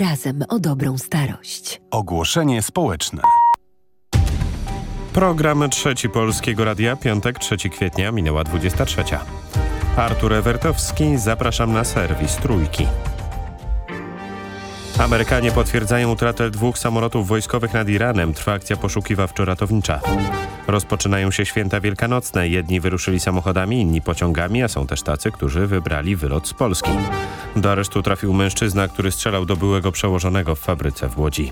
Razem o dobrą starość. Ogłoszenie społeczne. Program Trzeci Polskiego Radia, piątek 3 kwietnia, minęła 23. Artur Ewertowski, zapraszam na serwis Trójki. Amerykanie potwierdzają utratę dwóch samolotów wojskowych nad Iranem. Trwa akcja poszukiwawczo-ratownicza. Rozpoczynają się święta wielkanocne. Jedni wyruszyli samochodami, inni pociągami, a są też tacy, którzy wybrali wylot z Polski. Do aresztu trafił mężczyzna, który strzelał do byłego przełożonego w fabryce w Łodzi.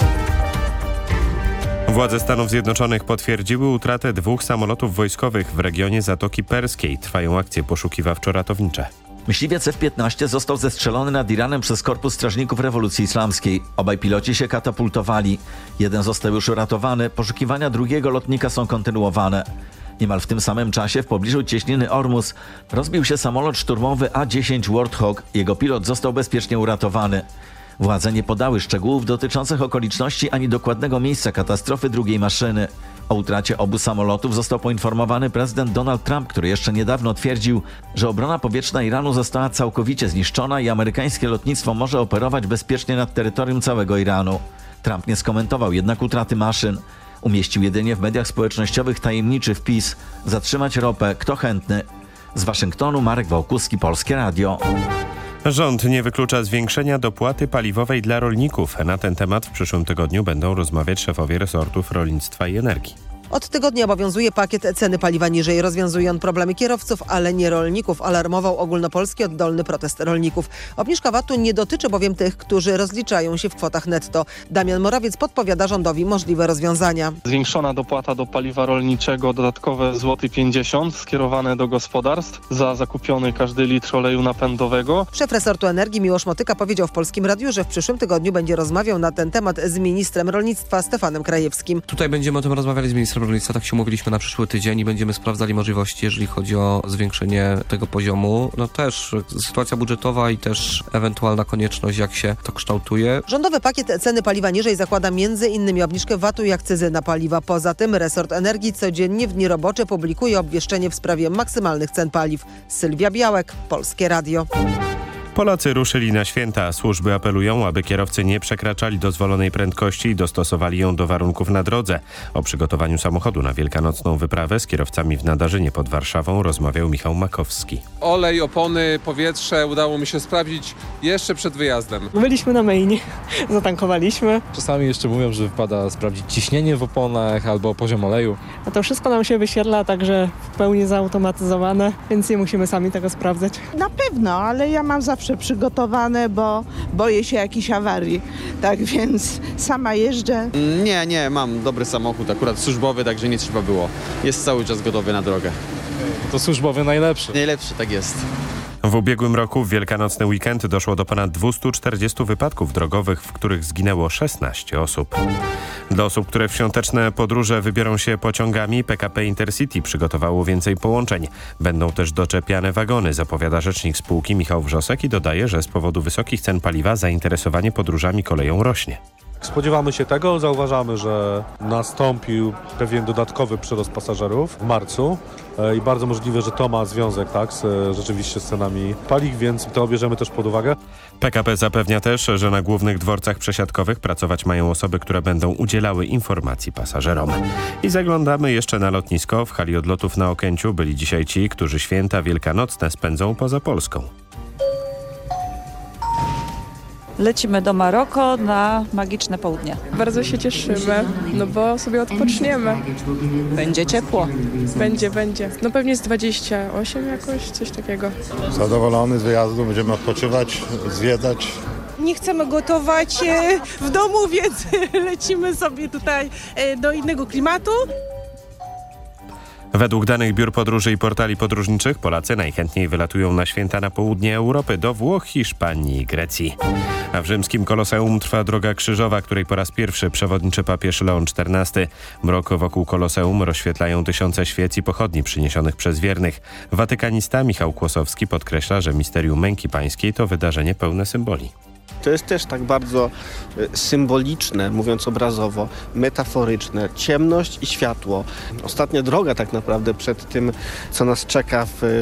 Władze Stanów Zjednoczonych potwierdziły utratę dwóch samolotów wojskowych w regionie Zatoki Perskiej. Trwają akcje poszukiwawczo-ratownicze. Myśliwiec F-15 został zestrzelony nad Iranem przez Korpus Strażników Rewolucji Islamskiej. Obaj piloci się katapultowali. Jeden został już uratowany, poszukiwania drugiego lotnika są kontynuowane. Niemal w tym samym czasie w pobliżu cieśniny Ormus rozbił się samolot szturmowy A-10 Warthog. Jego pilot został bezpiecznie uratowany. Władze nie podały szczegółów dotyczących okoliczności ani dokładnego miejsca katastrofy drugiej maszyny. O utracie obu samolotów został poinformowany prezydent Donald Trump, który jeszcze niedawno twierdził, że obrona powietrzna Iranu została całkowicie zniszczona i amerykańskie lotnictwo może operować bezpiecznie nad terytorium całego Iranu. Trump nie skomentował jednak utraty maszyn. Umieścił jedynie w mediach społecznościowych tajemniczy wpis Zatrzymać ropę, kto chętny? Z Waszyngtonu Marek Wałkuski, Polskie Radio. Rząd nie wyklucza zwiększenia dopłaty paliwowej dla rolników. Na ten temat w przyszłym tygodniu będą rozmawiać szefowie resortów rolnictwa i energii. Od tygodnia obowiązuje pakiet ceny paliwa niżej. Rozwiązuje on problemy kierowców, ale nie rolników, alarmował ogólnopolski oddolny protest rolników. Obniżka VAT-u nie dotyczy bowiem tych, którzy rozliczają się w kwotach netto. Damian Morawiec podpowiada rządowi możliwe rozwiązania. Zwiększona dopłata do paliwa rolniczego, dodatkowe złoty 50 skierowane do gospodarstw za zakupiony każdy litr oleju napędowego. Szef resortu energii Miłosz Motyka powiedział w Polskim Radiu, że w przyszłym tygodniu będzie rozmawiał na ten temat z ministrem rolnictwa Stefanem Krajewskim. Tutaj będziemy o tym rozmawiali z ministrem rolnictwa, tak się umówiliśmy na przyszły tydzień i będziemy sprawdzali możliwości, jeżeli chodzi o zwiększenie tego poziomu. No też sytuacja budżetowa i też ewentualna konieczność, jak się to kształtuje. Rządowy pakiet ceny paliwa niżej zakłada m.in. obniżkę VAT-u i akcyzy na paliwa. Poza tym resort energii codziennie w dni robocze publikuje obwieszczenie w sprawie maksymalnych cen paliw. Sylwia Białek, Polskie Radio. Polacy ruszyli na święta. Służby apelują, aby kierowcy nie przekraczali dozwolonej prędkości i dostosowali ją do warunków na drodze. O przygotowaniu samochodu na wielkanocną wyprawę z kierowcami w Nadarzynie pod Warszawą rozmawiał Michał Makowski. Olej, opony, powietrze udało mi się sprawdzić jeszcze przed wyjazdem. Byliśmy na mainie, zatankowaliśmy. Czasami jeszcze mówią, że wypada sprawdzić ciśnienie w oponach albo poziom oleju. A to wszystko nam się wyświetla także w pełni zautomatyzowane, więc nie musimy sami tego sprawdzać. Na pewno, ale ja mam zawsze przygotowane, bo boję się jakiejś awarii. Tak więc sama jeżdżę. Nie, nie, mam dobry samochód, akurat służbowy, także nie trzeba było. Jest cały czas gotowy na drogę. To służbowy najlepszy. Najlepszy, tak jest. W ubiegłym roku w wielkanocny weekend doszło do ponad 240 wypadków drogowych, w których zginęło 16 osób. Dla osób, które w świąteczne podróże wybiorą się pociągami, PKP Intercity przygotowało więcej połączeń. Będą też doczepiane wagony, zapowiada rzecznik spółki Michał Wrzosek i dodaje, że z powodu wysokich cen paliwa zainteresowanie podróżami koleją rośnie. Spodziewamy się tego, zauważamy, że nastąpił pewien dodatkowy przyrost pasażerów w marcu i bardzo możliwe, że to ma związek tak, z, rzeczywiście z cenami paliw, więc to bierzemy też pod uwagę. PKP zapewnia też, że na głównych dworcach przesiadkowych pracować mają osoby, które będą udzielały informacji pasażerom. I zaglądamy jeszcze na lotnisko. W hali odlotów na Okęciu byli dzisiaj ci, którzy święta wielkanocne spędzą poza Polską. Lecimy do Maroko na magiczne południe. Bardzo się cieszymy, no bo sobie odpoczniemy. Będzie ciepło. Będzie, będzie. No pewnie z 28 jakoś, coś takiego. Zadowolony z wyjazdu, będziemy odpoczywać, zwiedzać. Nie chcemy gotować w domu, więc lecimy sobie tutaj do innego klimatu. Według danych biur podróży i portali podróżniczych Polacy najchętniej wylatują na święta na południe Europy do Włoch, Hiszpanii i Grecji. A w rzymskim Koloseum trwa droga krzyżowa, której po raz pierwszy przewodniczy papież Leon XIV. Mrok wokół Koloseum rozświetlają tysiące świec i pochodni przyniesionych przez wiernych. Watykanista Michał Kłosowski podkreśla, że misterium męki pańskiej to wydarzenie pełne symboli. To jest też tak bardzo e, symboliczne, mówiąc obrazowo, metaforyczne. Ciemność i światło. Ostatnia droga tak naprawdę przed tym, co nas czeka w e,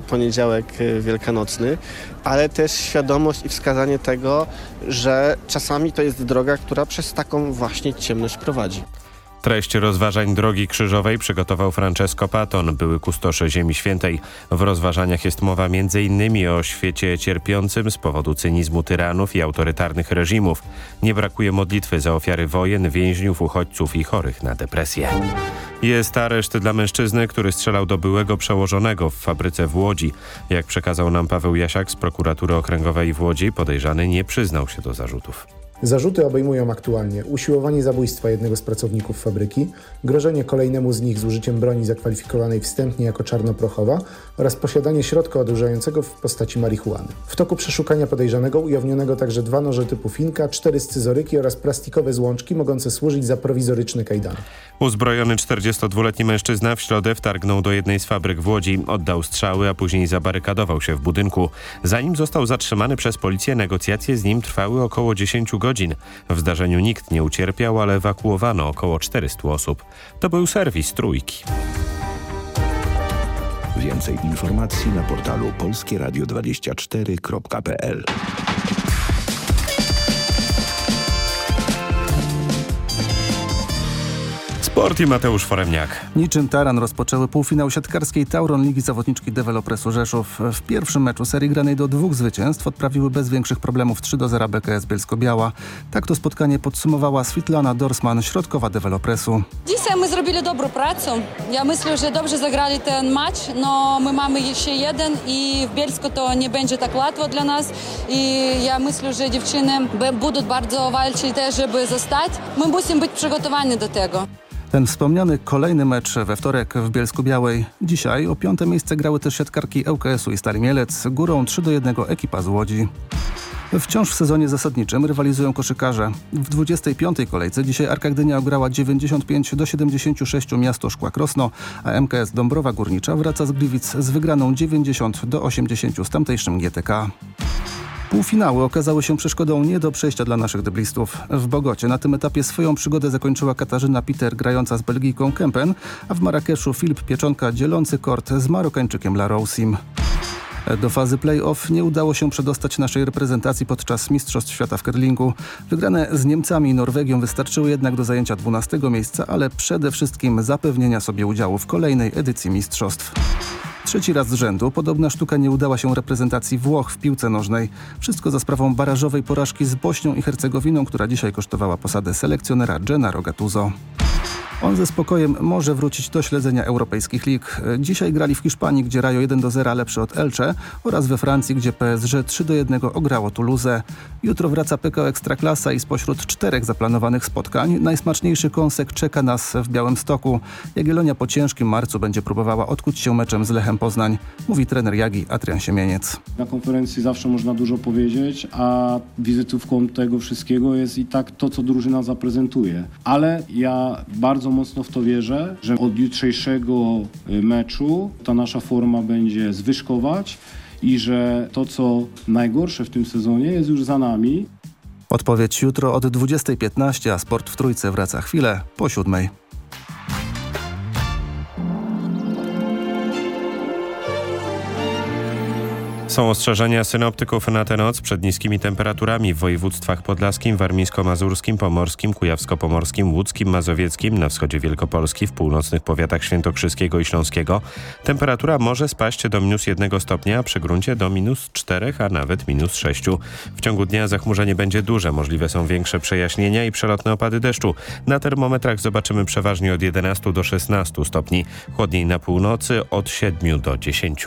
poniedziałek e, wielkanocny, ale też świadomość i wskazanie tego, że czasami to jest droga, która przez taką właśnie ciemność prowadzi. Treść rozważań Drogi Krzyżowej przygotował Francesco Paton, były kustosze Ziemi Świętej. W rozważaniach jest mowa m.in. o świecie cierpiącym z powodu cynizmu tyranów i autorytarnych reżimów. Nie brakuje modlitwy za ofiary wojen, więźniów, uchodźców i chorych na depresję. Jest areszt dla mężczyzny, który strzelał do byłego przełożonego w fabryce w Łodzi. Jak przekazał nam Paweł Jasiak z prokuratury okręgowej w Łodzi, podejrzany nie przyznał się do zarzutów. Zarzuty obejmują aktualnie usiłowanie zabójstwa jednego z pracowników fabryki, grożenie kolejnemu z nich z użyciem broni zakwalifikowanej wstępnie jako czarnoprochowa oraz posiadanie środka odurzającego w postaci marihuany. W toku przeszukania podejrzanego ujawnionego także dwa noże typu finka, cztery scyzoryki oraz plastikowe złączki mogące służyć za prowizoryczny kajdan. Uzbrojony 42-letni mężczyzna w środę wtargnął do jednej z fabryk w Łodzi, oddał strzały, a później zabarykadował się w budynku. Zanim został zatrzymany przez policję, negocjacje z nim trwały około 10 godzin. W zdarzeniu nikt nie ucierpiał, ale ewakuowano około 400 osób. To był serwis Trójki. Więcej informacji na portalu polskieradio24.pl Sport i Mateusz Foremniak. Niczym taran rozpoczęły półfinał siatkarskiej Tauron Ligi Zawodniczki Dewelopresu Rzeszów. W pierwszym meczu serii granej do dwóch zwycięstw odprawiły bez większych problemów 3 do 0 BKS Bielsko-Biała. Tak to spotkanie podsumowała Switlana Dorsman, środkowa Dewelopresu. Dzisiaj my zrobili dobrą pracę. Ja myślę, że dobrze zagrali ten mecz, no my mamy jeszcze jeden i w Bielsku to nie będzie tak łatwo dla nas i ja myślę, że dziewczyny będą bardzo walczyć też, żeby zostać. My musimy być przygotowani do tego. Ten wspomniany kolejny mecz we wtorek w Bielsku Białej. Dzisiaj o piąte miejsce grały też siatkarki ŁKS-u i Stali Mielec. Górą 3 do 1 ekipa z Łodzi. Wciąż w sezonie zasadniczym rywalizują koszykarze. W 25. kolejce dzisiaj Arka Gdynia ograła 95 do 76 miasto Szkła Krosno, a MKS Dąbrowa Górnicza wraca z Gliwic z wygraną 90 do 80 z tamtejszym GTK. Półfinały okazały się przeszkodą nie do przejścia dla naszych deblistów. W Bogocie na tym etapie swoją przygodę zakończyła Katarzyna Peter grająca z Belgijką Kempen, a w Marrakeszu Filip Pieczonka dzielący kort z Marokańczykiem Larousim. Do fazy play-off nie udało się przedostać naszej reprezentacji podczas Mistrzostw Świata w curlingu. Wygrane z Niemcami i Norwegią wystarczyły jednak do zajęcia 12 miejsca, ale przede wszystkim zapewnienia sobie udziału w kolejnej edycji Mistrzostw. Trzeci raz z rzędu podobna sztuka nie udała się reprezentacji Włoch w piłce nożnej. Wszystko za sprawą barażowej porażki z Bośnią i Hercegowiną, która dzisiaj kosztowała posadę selekcjonera Gennaro Gattuso. On ze spokojem może wrócić do śledzenia europejskich lig. Dzisiaj grali w Hiszpanii, gdzie Rajo 1 do 0 lepszy od Elche oraz we Francji, gdzie PSG 3 do 1 ograło Toulouse. Jutro wraca PKO Ekstraklasa i spośród czterech zaplanowanych spotkań najsmaczniejszy kąsek czeka nas w Białymstoku. Jagiellonia po ciężkim marcu będzie próbowała odkuć się meczem z Lechem Poznań, mówi trener Jagi Adrian Siemieniec. Na konferencji zawsze można dużo powiedzieć, a wizytówką tego wszystkiego jest i tak to, co drużyna zaprezentuje. Ale ja bardzo mocno w to wierzę, że od jutrzejszego y, meczu ta nasza forma będzie zwyżkować i że to, co najgorsze w tym sezonie jest już za nami. Odpowiedź jutro od 20.15, a sport w Trójce wraca chwilę po siódmej. Są ostrzeżenia synoptyków na tę noc przed niskimi temperaturami w województwach podlaskim, warmińsko-mazurskim, pomorskim, kujawsko-pomorskim, łódzkim, mazowieckim, na wschodzie Wielkopolski, w północnych powiatach świętokrzyskiego i śląskiego. Temperatura może spaść do minus jednego stopnia, a przy gruncie do minus czterech, a nawet minus sześciu. W ciągu dnia zachmurzenie będzie duże, możliwe są większe przejaśnienia i przelotne opady deszczu. Na termometrach zobaczymy przeważnie od 11 do 16 stopni, chłodniej na północy od 7 do 10.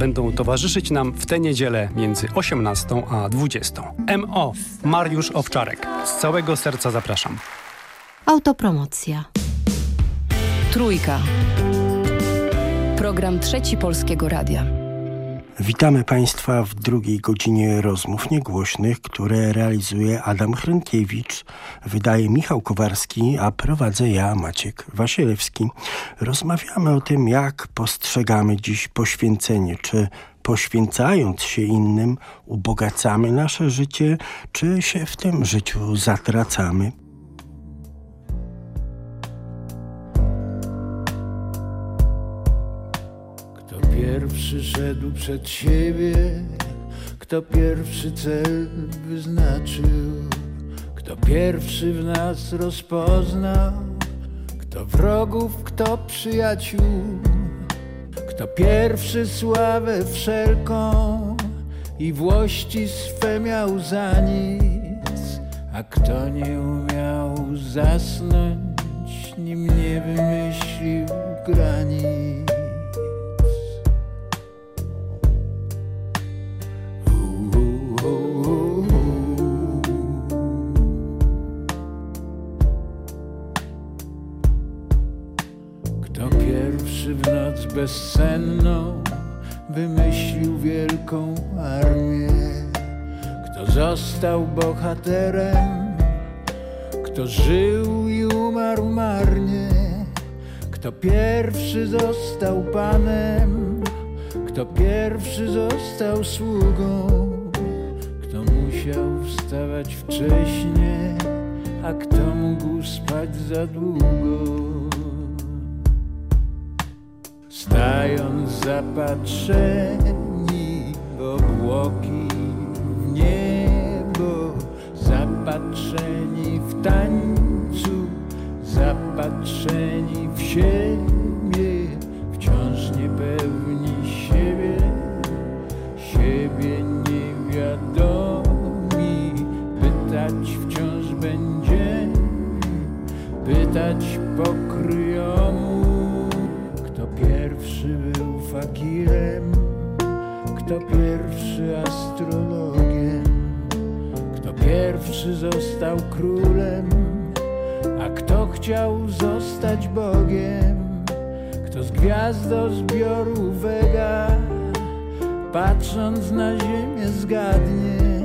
będą towarzyszyć nam w tę niedzielę między 18 a 20. MO Mariusz Owczarek. Z całego serca zapraszam. Autopromocja. Trójka. Program Trzeci Polskiego Radia. Witamy Państwa w drugiej godzinie rozmów niegłośnych, które realizuje Adam Hrynkiewicz, wydaje Michał Kowarski, a prowadzę ja, Maciek Wasielewski. Rozmawiamy o tym, jak postrzegamy dziś poświęcenie, czy poświęcając się innym ubogacamy nasze życie, czy się w tym życiu zatracamy. Pierwszy szedł przed siebie, kto pierwszy cel wyznaczył, kto pierwszy w nas rozpoznał, kto wrogów, kto przyjaciół, kto pierwszy sławę wszelką i włości swe miał za nic, a kto nie umiał zasnąć, nim nie wymyślił granic. Bezsenną wymyślił wielką armię. Kto został bohaterem, kto żył i umarł marnie, kto pierwszy został panem, kto pierwszy został sługą, kto musiał wstawać wcześnie, a kto mógł spać za długo. Stając zapatrzeni obłoki w niebo Zapatrzeni w tańcu Zapatrzeni w siebie pierwszy został królem, a kto chciał zostać Bogiem, kto z gwiazdozbioru Vega, patrząc na ziemię zgadnie,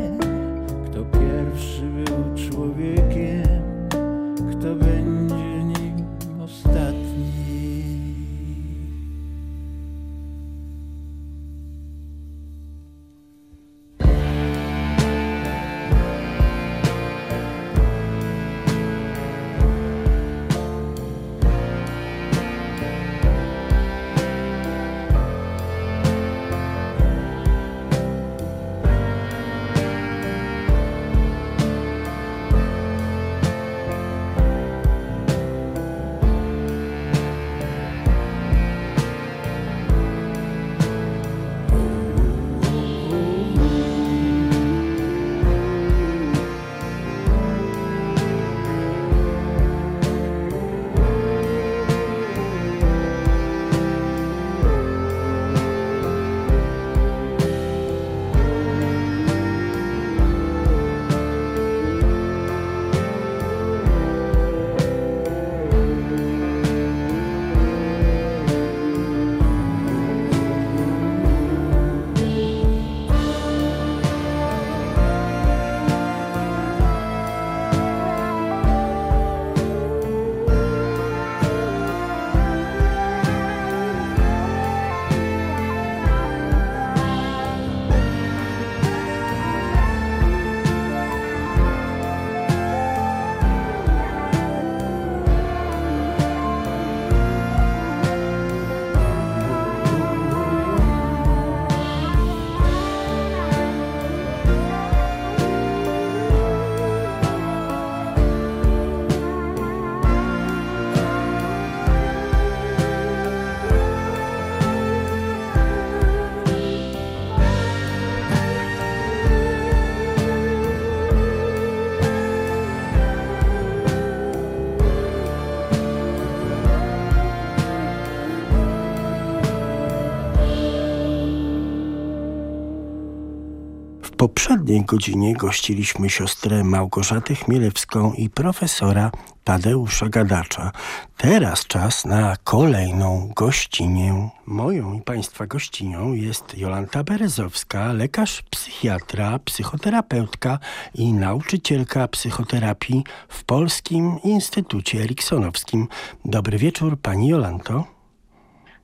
poprzedniej godzinie gościliśmy siostrę Małgorzatę Chmielewską i profesora Tadeusza Gadacza. Teraz czas na kolejną gościnię. Moją i Państwa gościnią jest Jolanta Berezowska, lekarz psychiatra, psychoterapeutka i nauczycielka psychoterapii w Polskim Instytucie Eriksonowskim. Dobry wieczór Pani Jolanto.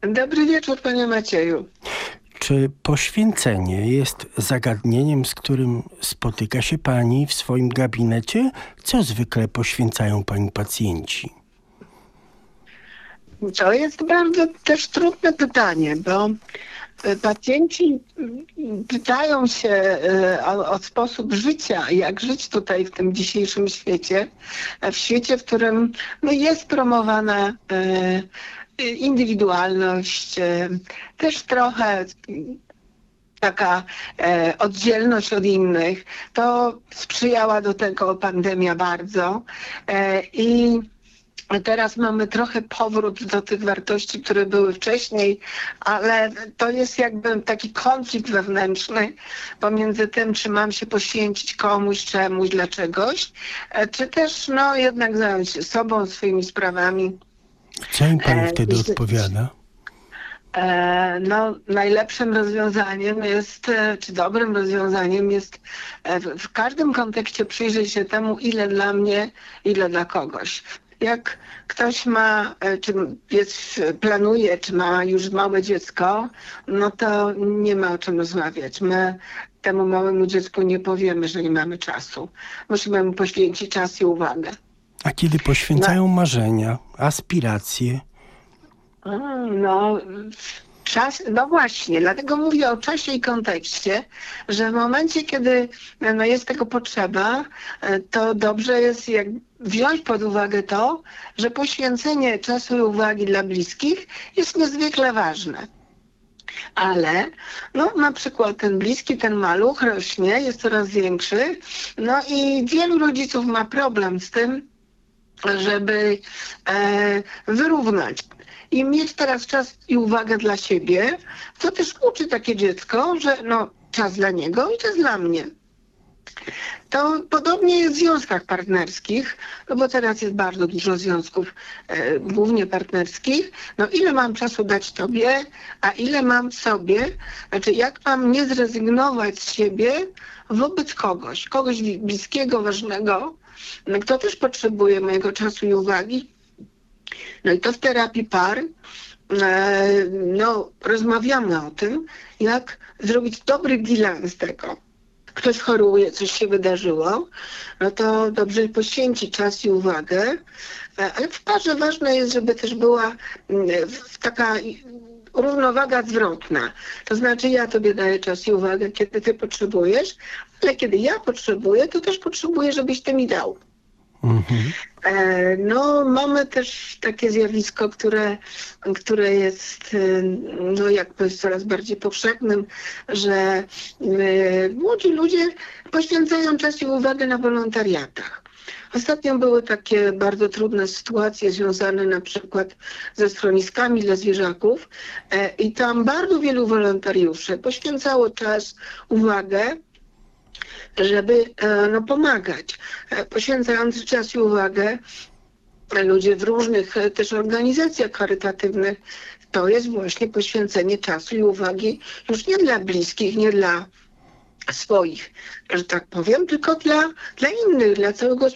Dobry wieczór Panie Macieju. Czy poświęcenie jest zagadnieniem, z którym spotyka się Pani w swoim gabinecie? Co zwykle poświęcają Pani pacjenci? To jest bardzo też trudne pytanie, bo e, pacjenci pytają się e, o, o, sposób życia, jak żyć tutaj w tym dzisiejszym świecie, w świecie, w którym no, jest promowana e, indywidualność, e, też trochę taka e, oddzielność od innych. To sprzyjała do tego pandemia bardzo e, i Teraz mamy trochę powrót do tych wartości, które były wcześniej, ale to jest jakby taki konflikt wewnętrzny pomiędzy tym, czy mam się poświęcić komuś, czemuś, dla czegoś, czy też no, jednak zająć się sobą, swoimi sprawami. Co im pani wtedy odpowiada? E, no, najlepszym rozwiązaniem jest, e, czy dobrym rozwiązaniem jest e, w każdym kontekście przyjrzeć się temu, ile dla mnie, ile dla kogoś. Jak ktoś ma, czy jest, planuje, czy ma już małe dziecko, no to nie ma o czym rozmawiać. My temu małemu dziecku nie powiemy, że nie mamy czasu. Musimy mu poświęcić czas i uwagę. A kiedy poświęcają no. marzenia, aspiracje? No, czas, no właśnie, dlatego mówię o czasie i kontekście, że w momencie, kiedy no, jest tego potrzeba, to dobrze jest jak wziąć pod uwagę to, że poświęcenie czasu i uwagi dla bliskich jest niezwykle ważne. Ale no, na przykład ten bliski, ten maluch rośnie, jest coraz większy, no i wielu rodziców ma problem z tym, żeby e, wyrównać i mieć teraz czas i uwagę dla siebie, co też uczy takie dziecko, że no, czas dla niego i czas dla mnie. To podobnie jest w związkach partnerskich, no bo teraz jest bardzo dużo związków, e, głównie partnerskich. No ile mam czasu dać tobie, a ile mam sobie, znaczy jak mam nie zrezygnować z siebie wobec kogoś, kogoś bliskiego, ważnego, kto też potrzebuje mojego czasu i uwagi. No i to w terapii par e, no, rozmawiamy o tym, jak zrobić dobry bilans tego. Ktoś choruje, coś się wydarzyło, no to dobrze poświęcić czas i uwagę, e, ale w parze ważne jest, żeby też była mm, taka równowaga zwrotna. To znaczy ja tobie daję czas i uwagę, kiedy ty potrzebujesz, ale kiedy ja potrzebuję, to też potrzebuję, żebyś ty mi dał. Mhm. E, no, mamy też takie zjawisko, które, które jest e, no, jakby coraz bardziej powszechnym, że e, młodzi ludzie poświęcają czas i uwagę na wolontariatach. Ostatnio były takie bardzo trudne sytuacje związane na przykład ze schroniskami dla zwierzaków i tam bardzo wielu wolontariuszy poświęcało czas, uwagę żeby e, no, pomagać, e, poświęcając czas i uwagę ludzie w różnych e, też organizacjach charytatywnych, to jest właśnie poświęcenie czasu i uwagi już nie dla bliskich, nie dla swoich, że tak powiem, tylko dla, dla innych, dla całego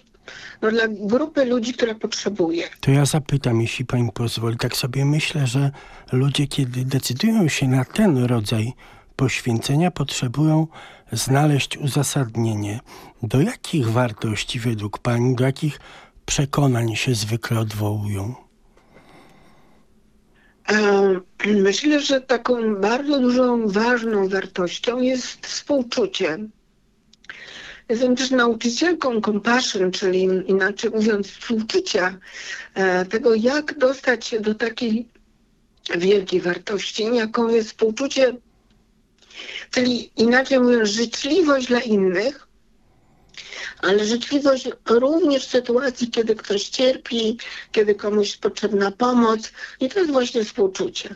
no, dla grupy ludzi, która potrzebuje. To ja zapytam, jeśli pani pozwoli. Tak sobie myślę, że ludzie, kiedy decydują się na ten rodzaj poświęcenia, potrzebują znaleźć uzasadnienie. Do jakich wartości według Pani, do jakich przekonań się zwykle odwołują? Myślę, że taką bardzo dużą, ważną wartością jest współczucie. Jestem też nauczycielką compassion, czyli inaczej mówiąc współczucia, e, tego jak dostać się do takiej wielkiej wartości, jaką jest współczucie Czyli inaczej mówiąc, życzliwość dla innych, ale życzliwość również w sytuacji, kiedy ktoś cierpi, kiedy komuś potrzebna pomoc i to jest właśnie współczucie.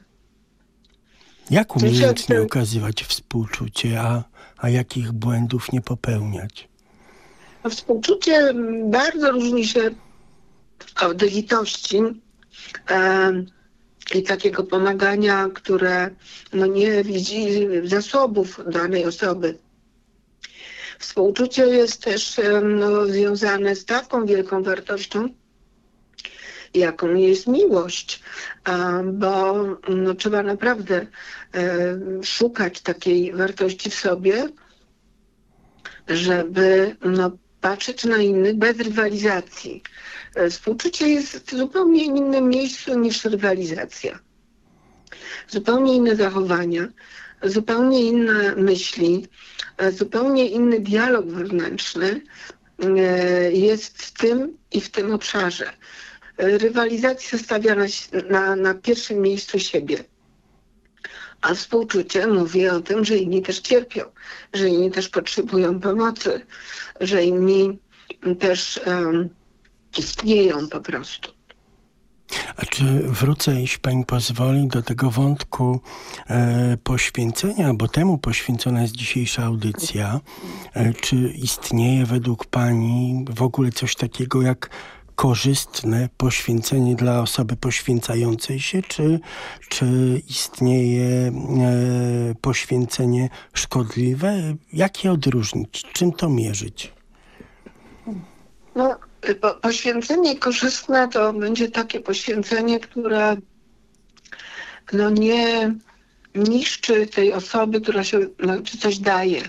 Jak umiejętnie okazywać współczucie, a, a jakich błędów nie popełniać? Współczucie bardzo różni się od litości em, i takiego pomagania, które no, nie widzi zasobów danej osoby. Współczucie jest też no, związane z taką wielką wartością, jaką jest miłość, bo no, trzeba naprawdę szukać takiej wartości w sobie, żeby no, patrzeć na innych bez rywalizacji. E, Współczucie jest w zupełnie innym miejscu niż rywalizacja. Zupełnie inne zachowania, zupełnie inne myśli, e, zupełnie inny dialog wewnętrzny e, jest w tym i w tym obszarze. Rywalizacja stawia na, na, na pierwszym miejscu siebie. A współczucie mówi o tym, że inni też cierpią, że inni też potrzebują pomocy, że inni też um, istnieją po prostu. A czy wrócę, jeśli pani pozwoli, do tego wątku e, poświęcenia, bo temu poświęcona jest dzisiejsza audycja. E, czy istnieje według pani w ogóle coś takiego jak korzystne poświęcenie dla osoby poświęcającej się, czy, czy istnieje e, poświęcenie szkodliwe? Jak je odróżnić? Czym to mierzyć? No, po, poświęcenie korzystne to będzie takie poświęcenie, które no nie niszczy tej osoby, która się no, czy coś daje.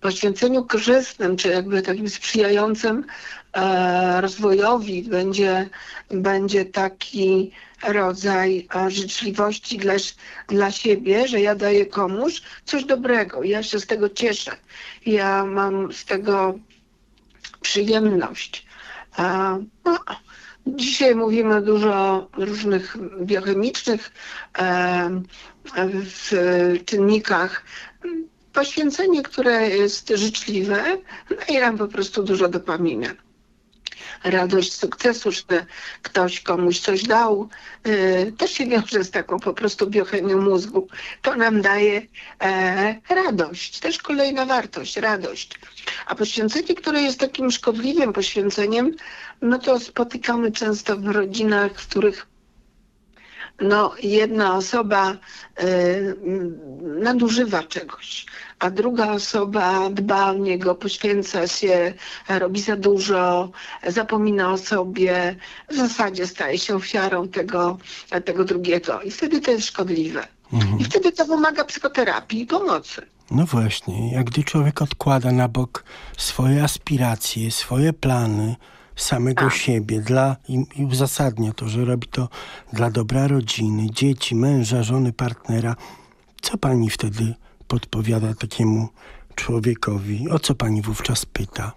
Poświęceniu korzystnym, czy jakby takim sprzyjającym e, rozwojowi będzie, będzie taki rodzaj e, życzliwości dla, dla siebie, że ja daję komuś coś dobrego. Ja się z tego cieszę. Ja mam z tego przyjemność. No, dzisiaj mówimy dużo o różnych biochemicznych e, czynnikach. Poświęcenie, które jest życzliwe, daje nam po prostu dużo dopaminy. Radość sukcesu, że ktoś komuś coś dał, e, też się wiąże z taką po prostu biochemią mózgu. To nam daje e, radość, też kolejna wartość, radość. A poświęcenie, które jest takim szkodliwym poświęceniem, no to spotykamy często w rodzinach, w których no, jedna osoba y, nadużywa czegoś, a druga osoba dba o niego, poświęca się, robi za dużo, zapomina o sobie, w zasadzie staje się ofiarą tego, tego drugiego. I wtedy to jest szkodliwe. I wtedy to wymaga psychoterapii i pomocy. No właśnie, jak gdy człowiek odkłada na bok swoje aspiracje, swoje plany, samego siebie dla, i, i uzasadnia to, że robi to dla dobra rodziny, dzieci, męża, żony, partnera. Co pani wtedy podpowiada takiemu człowiekowi? O co pani wówczas pyta?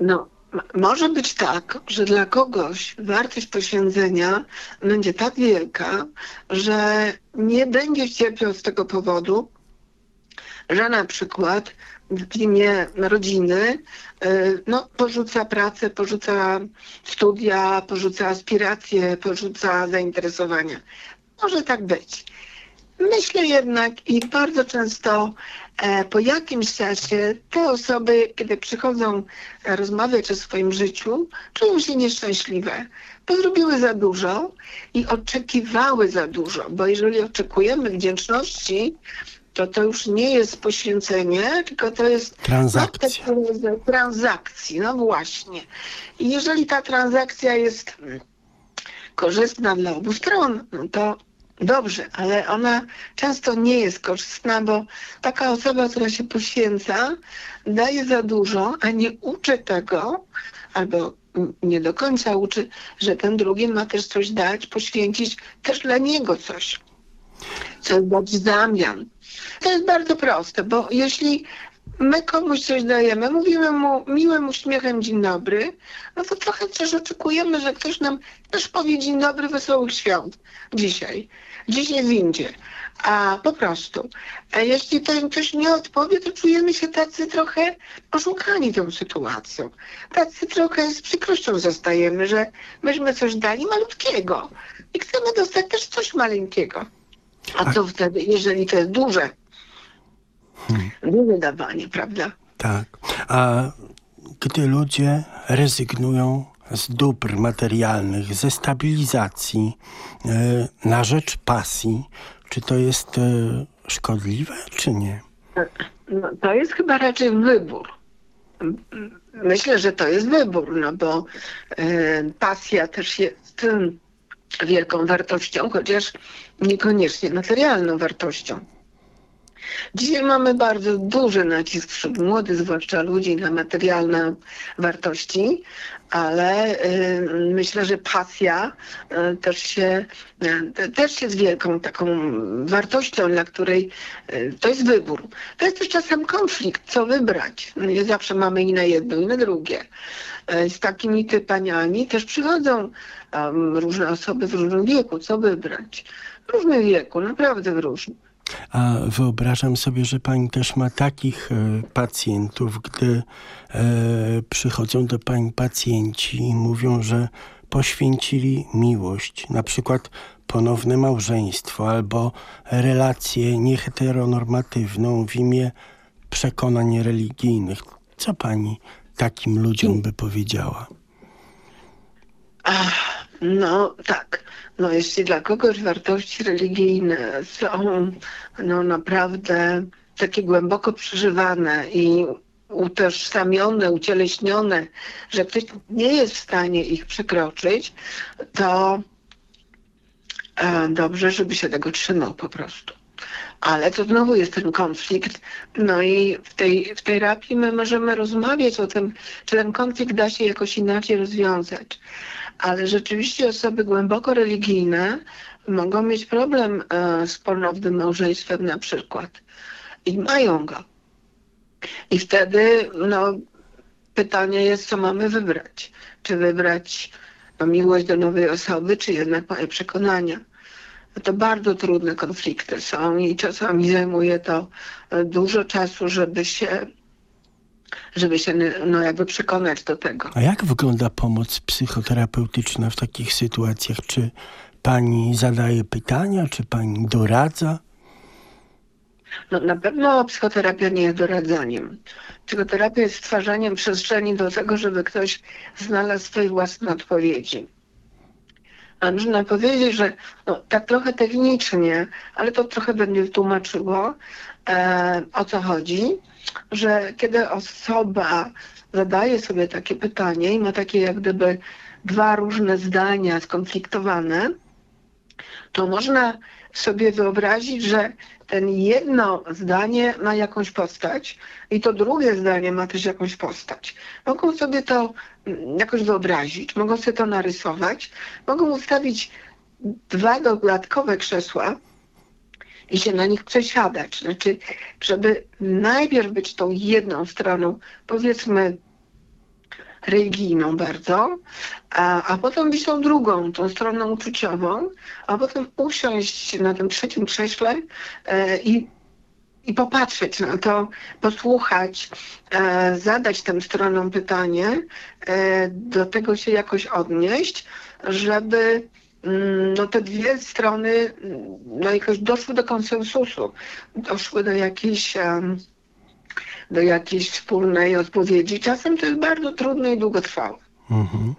No, może być tak, że dla kogoś wartość poświęcenia będzie tak wielka, że nie będzie cierpiał z tego powodu, że na przykład w imię rodziny y, no, porzuca pracę, porzuca studia, porzuca aspiracje, porzuca zainteresowania. Może tak być. Myślę jednak i bardzo często e, po jakimś czasie te osoby, kiedy przychodzą e, rozmawiać o swoim życiu, czują się nieszczęśliwe, bo zrobiły za dużo i oczekiwały za dużo, bo jeżeli oczekujemy wdzięczności, to to już nie jest poświęcenie, tylko to jest Transakcja. transakcji, no właśnie. I jeżeli ta transakcja jest mm, korzystna dla obu stron, no to dobrze, ale ona często nie jest korzystna, bo taka osoba, która się poświęca, daje za dużo, a nie uczy tego, albo nie do końca uczy, że ten drugi ma też coś dać, poświęcić też dla niego coś. Coś dać w zamian. To jest bardzo proste, bo jeśli my komuś coś dajemy, mówimy mu miłym uśmiechem dzień dobry, no to trochę też oczekujemy, że ktoś nam też powie dzień dobry, wesołych świąt dzisiaj, dzisiaj w windzie. A po prostu, a jeśli ten ktoś nie odpowie, to czujemy się tacy trochę oszukani tą sytuacją. Tacy trochę z przykrością zostajemy, że myśmy coś dali malutkiego i chcemy dostać też coś maleńkiego. A co wtedy, jeżeli to jest duże? Duże dawanie, prawda? Tak. A gdy ludzie rezygnują z dóbr materialnych, ze stabilizacji e, na rzecz pasji, czy to jest e, szkodliwe, czy nie? No, to jest chyba raczej wybór. Myślę, że to jest wybór, no bo e, pasja też jest wielką wartością, chociaż niekoniecznie materialną wartością. Dzisiaj mamy bardzo duży nacisk wśród młodych, zwłaszcza ludzi, na materialne wartości, ale y, myślę, że pasja y, też się y, też jest wielką taką wartością, dla której to jest wybór. To jest też czasem konflikt, co wybrać. No zawsze mamy i na jedno, i na drugie. Z takimi typaniami też przychodzą różne osoby w różnym wieku, co wybrać. W różnym wieku, naprawdę w różnym. A wyobrażam sobie, że pani też ma takich e, pacjentów, gdy e, przychodzą do pani pacjenci i mówią, że poświęcili miłość, na przykład ponowne małżeństwo albo relację nieheteronormatywną w imię przekonań religijnych. Co pani takim ludziom by powiedziała? Ach, no tak. No jeśli dla kogoś wartości religijne są no naprawdę takie głęboko przeżywane i utożsamione, ucieleśnione, że ktoś nie jest w stanie ich przekroczyć, to e, dobrze, żeby się tego trzymał po prostu. Ale to znowu jest ten konflikt. No i w tej, w terapii my możemy rozmawiać o tym, czy ten konflikt da się jakoś inaczej rozwiązać. Ale rzeczywiście osoby głęboko religijne mogą mieć problem e, z ponownym małżeństwem na przykład. I mają go. I wtedy no, pytanie jest, co mamy wybrać. Czy wybrać no, miłość do nowej osoby, czy jednak moje przekonania. To bardzo trudne konflikty są i czasami zajmuje to e, dużo czasu, żeby się, żeby się no, jakby przekonać do tego. A jak wygląda pomoc psychoterapeutyczna w takich sytuacjach? Czy pani zadaje pytania, czy pani doradza? No, na pewno psychoterapia nie jest doradzaniem. Psychoterapia jest stwarzaniem przestrzeni do tego, żeby ktoś znalazł swoje własne odpowiedzi. Można powiedzieć, że no, tak trochę technicznie, ale to trochę będzie tłumaczyło, e, o co chodzi, że kiedy osoba zadaje sobie takie pytanie i ma takie jak gdyby dwa różne zdania skonfliktowane, to można sobie wyobrazić, że ten jedno zdanie ma jakąś postać i to drugie zdanie ma też jakąś postać. Mogą sobie to jakoś wyobrazić, mogą sobie to narysować, mogą ustawić dwa dodatkowe krzesła i się na nich przesiadać. Znaczy, żeby najpierw być tą jedną stroną, powiedzmy, religijną bardzo, a, a potem być tą drugą, tą stroną uczuciową, a potem usiąść na tym trzecim krześle e, i, i popatrzeć na to, posłuchać, e, zadać tym stronom pytanie, e, do tego się jakoś odnieść, żeby mm, no te dwie strony mm, no jakoś doszły do konsensusu, doszły do jakiejś do jakiejś wspólnej odpowiedzi. Czasem to jest bardzo trudne i długotrwałe. Mhm.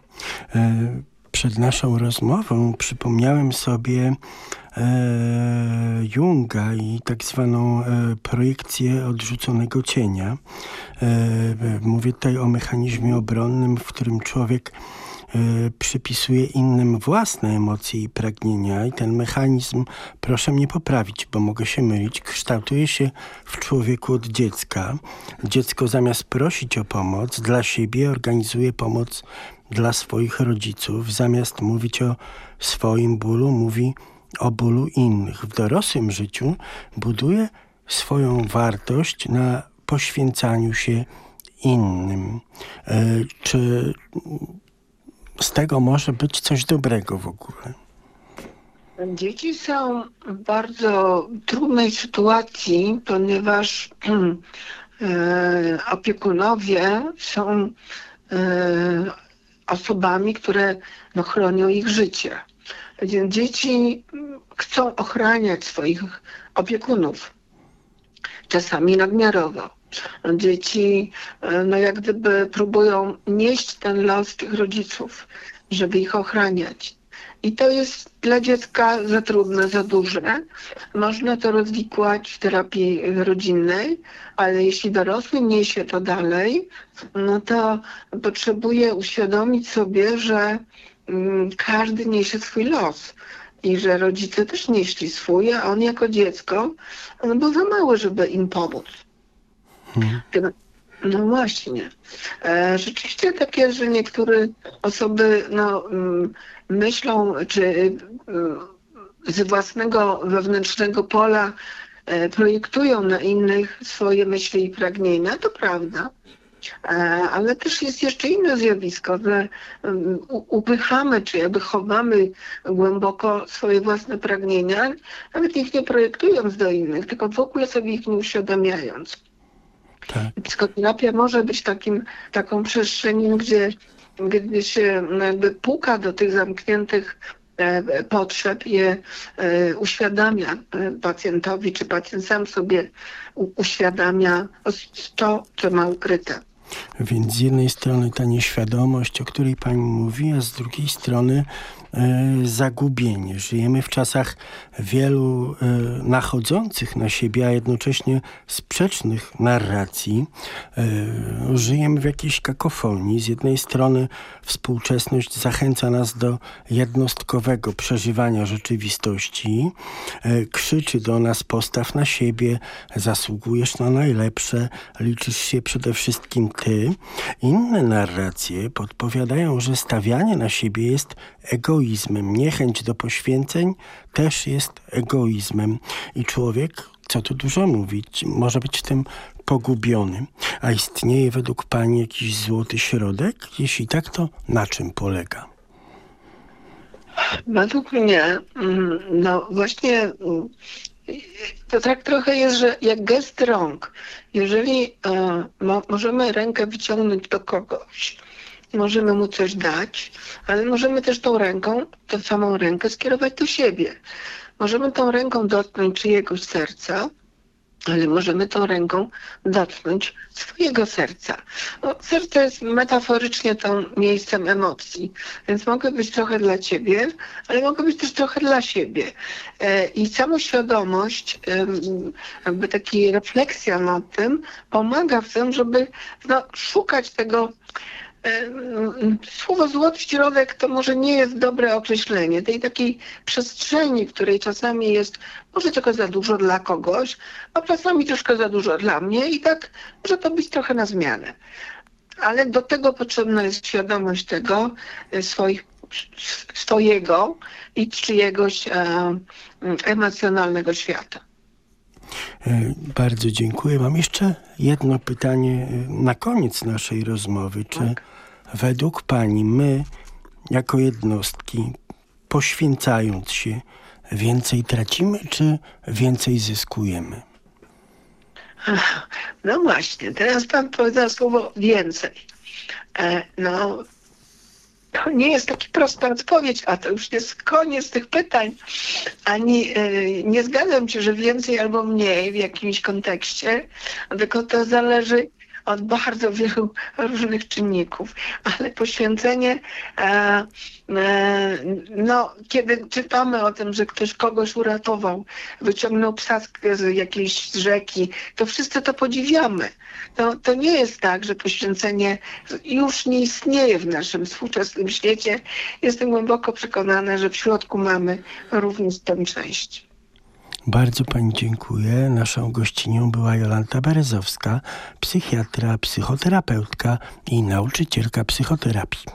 E, Przed naszą rozmową przypomniałem sobie Junga i tak zwaną e, projekcję odrzuconego cienia. E, mówię tutaj o mechanizmie obronnym, w którym człowiek e, przypisuje innym własne emocje i pragnienia i ten mechanizm, proszę mnie poprawić, bo mogę się mylić, kształtuje się w człowieku od dziecka. Dziecko zamiast prosić o pomoc dla siebie organizuje pomoc dla swoich rodziców. Zamiast mówić o swoim bólu, mówi o bólu innych. W dorosłym życiu buduje swoją wartość na poświęcaniu się innym. E, Czy z tego może być coś dobrego w ogóle? Dzieci są w bardzo trudnej sytuacji, ponieważ e, opiekunowie są e, osobami, które no, chronią ich życie. Dzieci chcą ochraniać swoich opiekunów, czasami nadmiarowo. Dzieci no jak gdyby próbują nieść ten los tych rodziców, żeby ich ochraniać. I to jest dla dziecka za trudne, za duże. Można to rozwikłać w terapii rodzinnej, ale jeśli dorosły niesie to dalej, no to potrzebuje uświadomić sobie, że mm, każdy niesie swój los i że rodzice też nieśli swój, a on jako dziecko no, był za mały, żeby im pomóc. Hmm. No właśnie. E, rzeczywiście tak jest, że niektóre osoby no, mm, myślą, czy y, z własnego wewnętrznego pola e, projektują na innych swoje myśli i pragnienia, to prawda. E, ale też jest jeszcze inne zjawisko, że upychamy, czy jakby chowamy głęboko swoje własne pragnienia, nawet ich nie projektując do innych, tylko w ogóle sobie ich nie uświadamiając. Tak. Psychoterapia może być takim, taką przestrzenią, gdzie, gdzie się jakby puka do tych zamkniętych e, potrzeb je e, uświadamia pacjentowi, czy pacjent sam sobie uświadamia to, co ma ukryte. Więc z jednej strony ta nieświadomość, o której pani mówi, a z drugiej strony E, zagubienie. Żyjemy w czasach wielu e, nachodzących na siebie, a jednocześnie sprzecznych narracji. E, żyjemy w jakiejś kakofonii. Z jednej strony współczesność zachęca nas do jednostkowego przeżywania rzeczywistości, krzyczy do nas postaw na siebie, zasługujesz na najlepsze, liczysz się przede wszystkim ty. Inne narracje podpowiadają, że stawianie na siebie jest egoizmem. Niechęć do poświęceń też jest egoizmem. I człowiek, co tu dużo mówić, może być tym pogubiony. A istnieje według Pani jakiś złoty środek? Jeśli tak, to na czym polega? Według mnie, mm, no właśnie mm, to tak trochę jest, że jak gest rąk. Jeżeli e, mo możemy rękę wyciągnąć do kogoś, możemy mu coś dać, ale możemy też tą ręką, tę samą rękę skierować do siebie. Możemy tą ręką dotknąć czyjegoś serca, ale możemy tą ręką dotknąć swojego serca. No, serce jest metaforycznie tą miejscem emocji, więc mogę być trochę dla ciebie, ale mogę być też trochę dla siebie. E, I samoświadomość, jakby taka refleksja nad tym pomaga w tym, żeby no, szukać tego słowo złoty środek to może nie jest dobre określenie tej takiej przestrzeni, w której czasami jest może trochę za dużo dla kogoś, a czasami troszkę za dużo dla mnie i tak może to być trochę na zmianę. Ale do tego potrzebna jest świadomość tego e, swoich, swojego i czyjegoś e, emocjonalnego świata. Bardzo dziękuję. Mam jeszcze jedno pytanie na koniec naszej rozmowy. Czy tak według Pani my, jako jednostki, poświęcając się, więcej tracimy, czy więcej zyskujemy? No właśnie, teraz Pan powiedział słowo więcej. E, no, to nie jest taka prosta odpowiedź, a to już jest koniec tych pytań. Ani e, nie zgadzam się, że więcej albo mniej w jakimś kontekście, tylko to zależy od bardzo wielu różnych czynników, ale poświęcenie, e, e, no, kiedy czytamy o tym, że ktoś kogoś uratował, wyciągnął psa z jakiejś rzeki, to wszyscy to podziwiamy. To, to nie jest tak, że poświęcenie już nie istnieje w naszym współczesnym świecie. Jestem głęboko przekonana, że w środku mamy również tę część. Bardzo Pani dziękuję. Naszą gościnią była Jolanta Berezowska, psychiatra, psychoterapeutka i nauczycielka psychoterapii.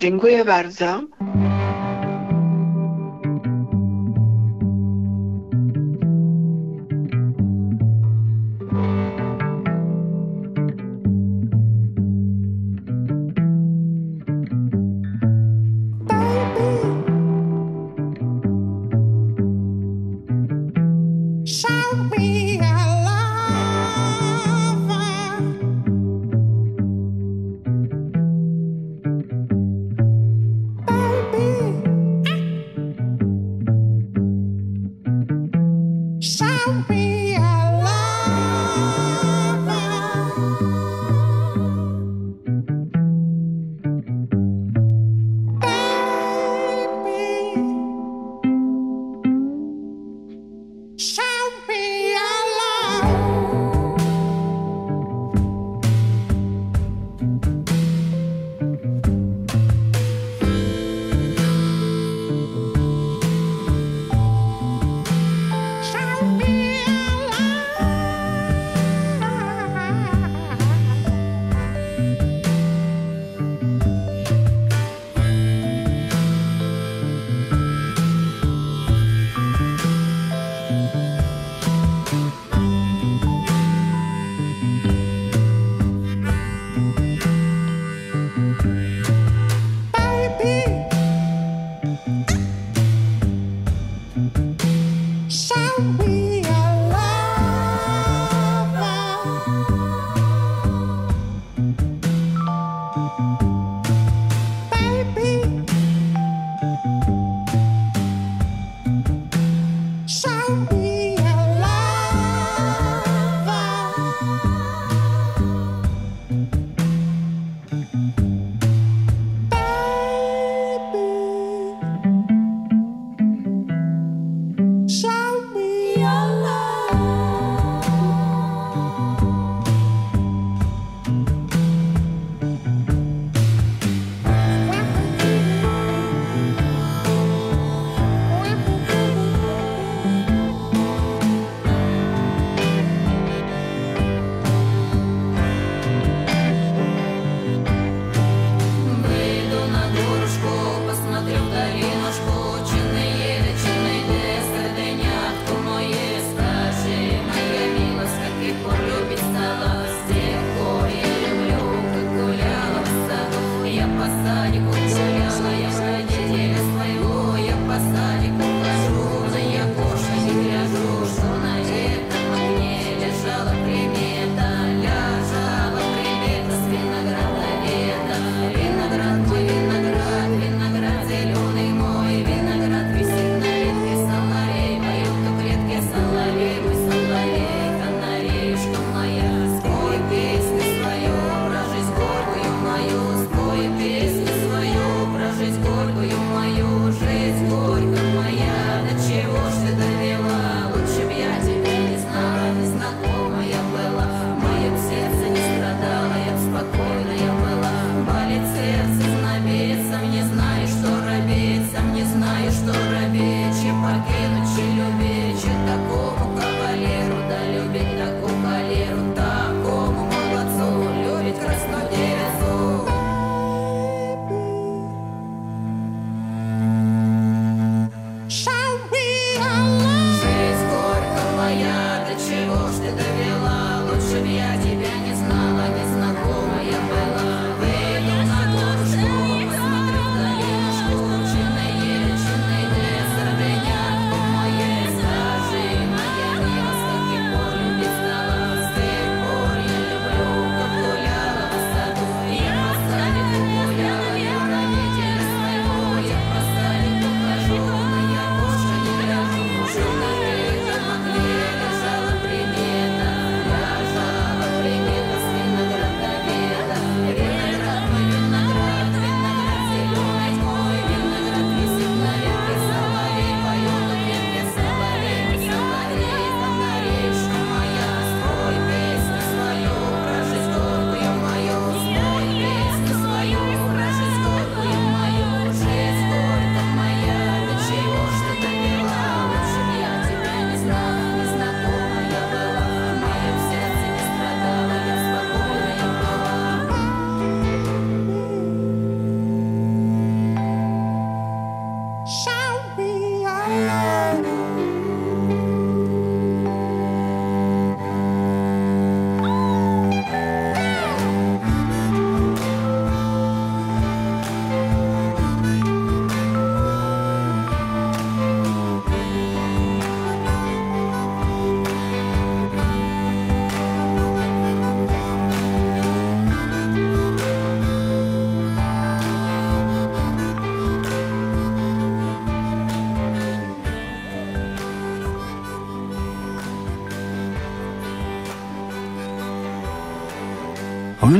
Dziękuję bardzo.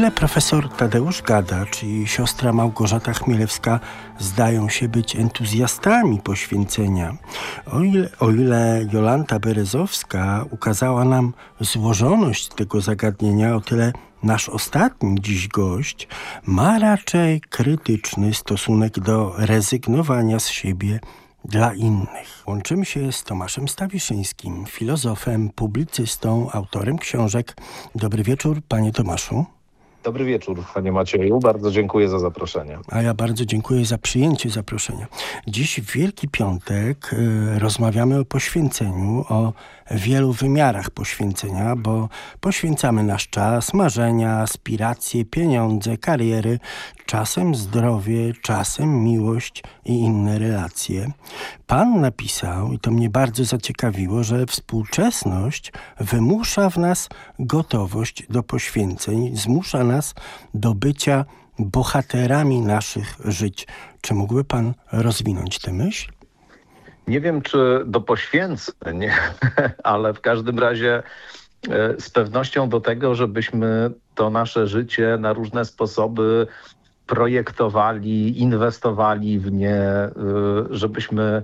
O ile profesor Tadeusz Gadacz i siostra Małgorzata Chmielewska zdają się być entuzjastami poświęcenia, o ile, o ile Jolanta Berezowska ukazała nam złożoność tego zagadnienia, o tyle nasz ostatni dziś gość ma raczej krytyczny stosunek do rezygnowania z siebie dla innych. Łączymy się z Tomaszem Stawiszyńskim, filozofem, publicystą, autorem książek. Dobry wieczór, panie Tomaszu. Dobry wieczór, panie Macieju. Bardzo dziękuję za zaproszenie. A ja bardzo dziękuję za przyjęcie zaproszenia. Dziś w Wielki Piątek y, rozmawiamy o poświęceniu, o wielu wymiarach poświęcenia, bo poświęcamy nasz czas, marzenia, aspiracje, pieniądze, kariery, czasem zdrowie, czasem miłość i inne relacje. Pan napisał, i to mnie bardzo zaciekawiło, że współczesność wymusza w nas gotowość do poświęceń, zmusza nas do bycia bohaterami naszych żyć. Czy mógłby pan rozwinąć tę myśl? Nie wiem, czy do poświęceń, ale w każdym razie e, z pewnością do tego, żebyśmy to nasze życie na różne sposoby projektowali, inwestowali w nie, e, żebyśmy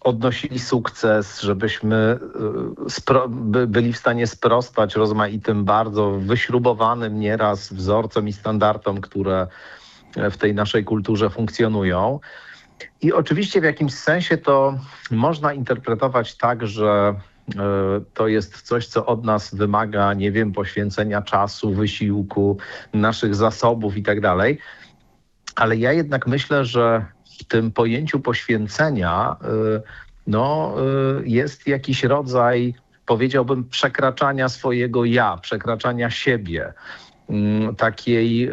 odnosili sukces, żebyśmy by, byli w stanie sprostać rozmaitym, bardzo wyśrubowanym nieraz wzorcom i standardom, które w tej naszej kulturze funkcjonują. I oczywiście w jakimś sensie to można interpretować tak, że to jest coś, co od nas wymaga, nie wiem, poświęcenia czasu, wysiłku, naszych zasobów i tak dalej. Ale ja jednak myślę, że w tym pojęciu poświęcenia no, jest jakiś rodzaj, powiedziałbym, przekraczania swojego ja, przekraczania siebie. mm, takiej e,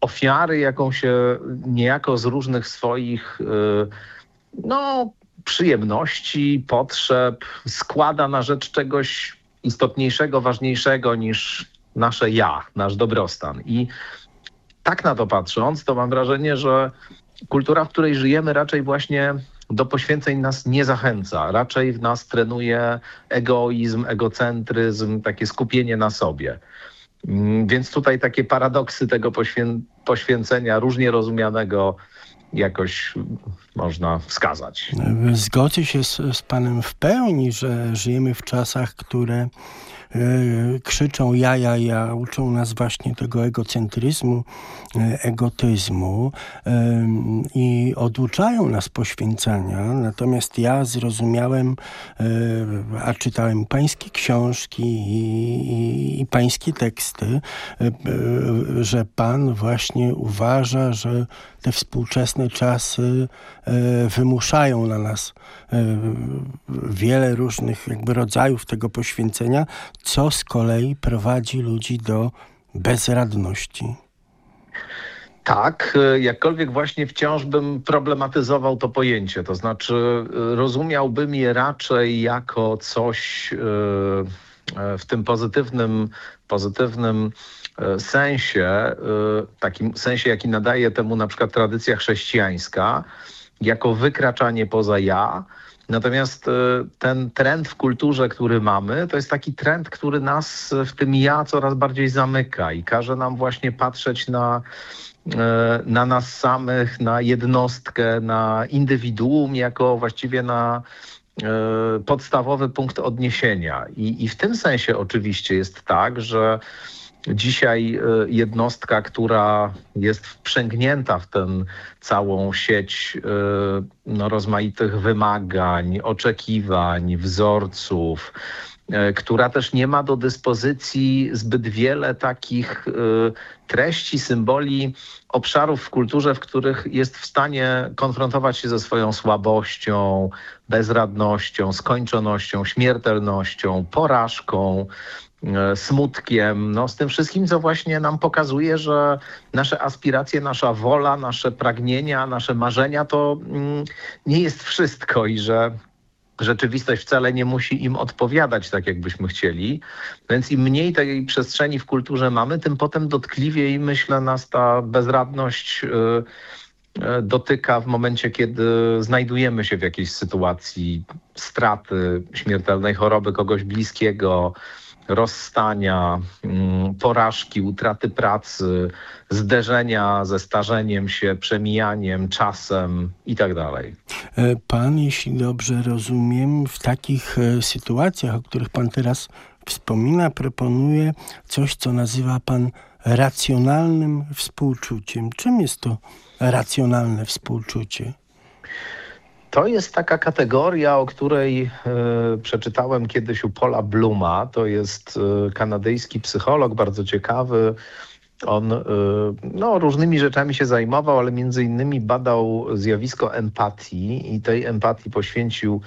ofiary, jaką się niejako z różnych swoich no, przyjemności, potrzeb składa na rzecz czegoś istotniejszego, ważniejszego niż nasze ja, nasz dobrostan. I tak na to patrząc, to mam wrażenie, że kultura, w której żyjemy, raczej właśnie do poświęceń nas nie zachęca. Raczej w nas trenuje egoizm, egocentryzm, takie skupienie na sobie. Mm, Więc tutaj takie paradoksy tego poświę poświęcenia, różnie rozumianego, jakoś można wskazać. Zgodzę się z, z panem w pełni, że żyjemy w czasach, które krzyczą ja, ja, ja, uczą nas właśnie tego egocentryzmu, e, egotyzmu e, i oduczają nas poświęcania. Natomiast ja zrozumiałem, e, a czytałem pańskie książki i, i, i pańskie teksty, e, e, że pan właśnie uważa, że te współczesne czasy e, wymuszają na nas e, wiele różnych jakby rodzajów tego poświęcenia, co z kolei prowadzi ludzi do bezradności. Tak, e, jakkolwiek właśnie wciąż bym problematyzował to pojęcie, to znaczy e, rozumiałbym je raczej jako coś e, w tym pozytywnym, pozytywnym sensie, takim sensie, jaki nadaje temu na przykład tradycja chrześcijańska, jako wykraczanie poza ja. Natomiast e, ten trend w kulturze, który mamy, to jest taki trend, który nas w tym ja coraz bardziej zamyka i każe nam właśnie patrzeć na, e, na nas samych, na jednostkę, na indywiduum, jako właściwie na e, podstawowy punkt odniesienia. I, I w tym sensie oczywiście jest tak, że Dzisiaj e, jednostka, która jest wprzęgnięta w tę całą sieć e, no, rozmaitych wymagań, oczekiwań, wzorców, e, która też nie ma do dyspozycji zbyt wiele takich treści, symboli, obszarów w kulturze, w których jest w stanie konfrontować się ze swoją słabością, bezradnością, skończonością, śmiertelnością, porażką smutkiem, no z tym wszystkim, co właśnie nam pokazuje, że nasze aspiracje, nasza wola, nasze pragnienia, nasze marzenia to mm, nie jest wszystko i że rzeczywistość wcale nie musi im odpowiadać tak, jakbyśmy chcieli. Więc im mniej tej przestrzeni w kulturze mamy, tym potem dotkliwiej, myślę, nas ta bezradność y, y, dotyka w momencie, kiedy znajdujemy się w jakiejś sytuacji straty, śmiertelnej choroby kogoś bliskiego, rozstania, mm, porażki, utraty pracy, zderzenia ze starzeniem się, przemijaniem, czasem itd. E, Pan, jeśli dobrze rozumiem, w takich e, sytuacjach, o których pan teraz wspomina, proponuje coś, co nazywa pan racjonalnym współczuciem. Czym jest to racjonalne współczucie? To jest taka kategoria, o której e, przeczytałem kiedyś u Paula Bluma. To jest e, kanadyjski psycholog, bardzo ciekawy. On e, no, różnymi rzeczami się zajmował, ale między innymi badał zjawisko empatii i tej empatii poświęcił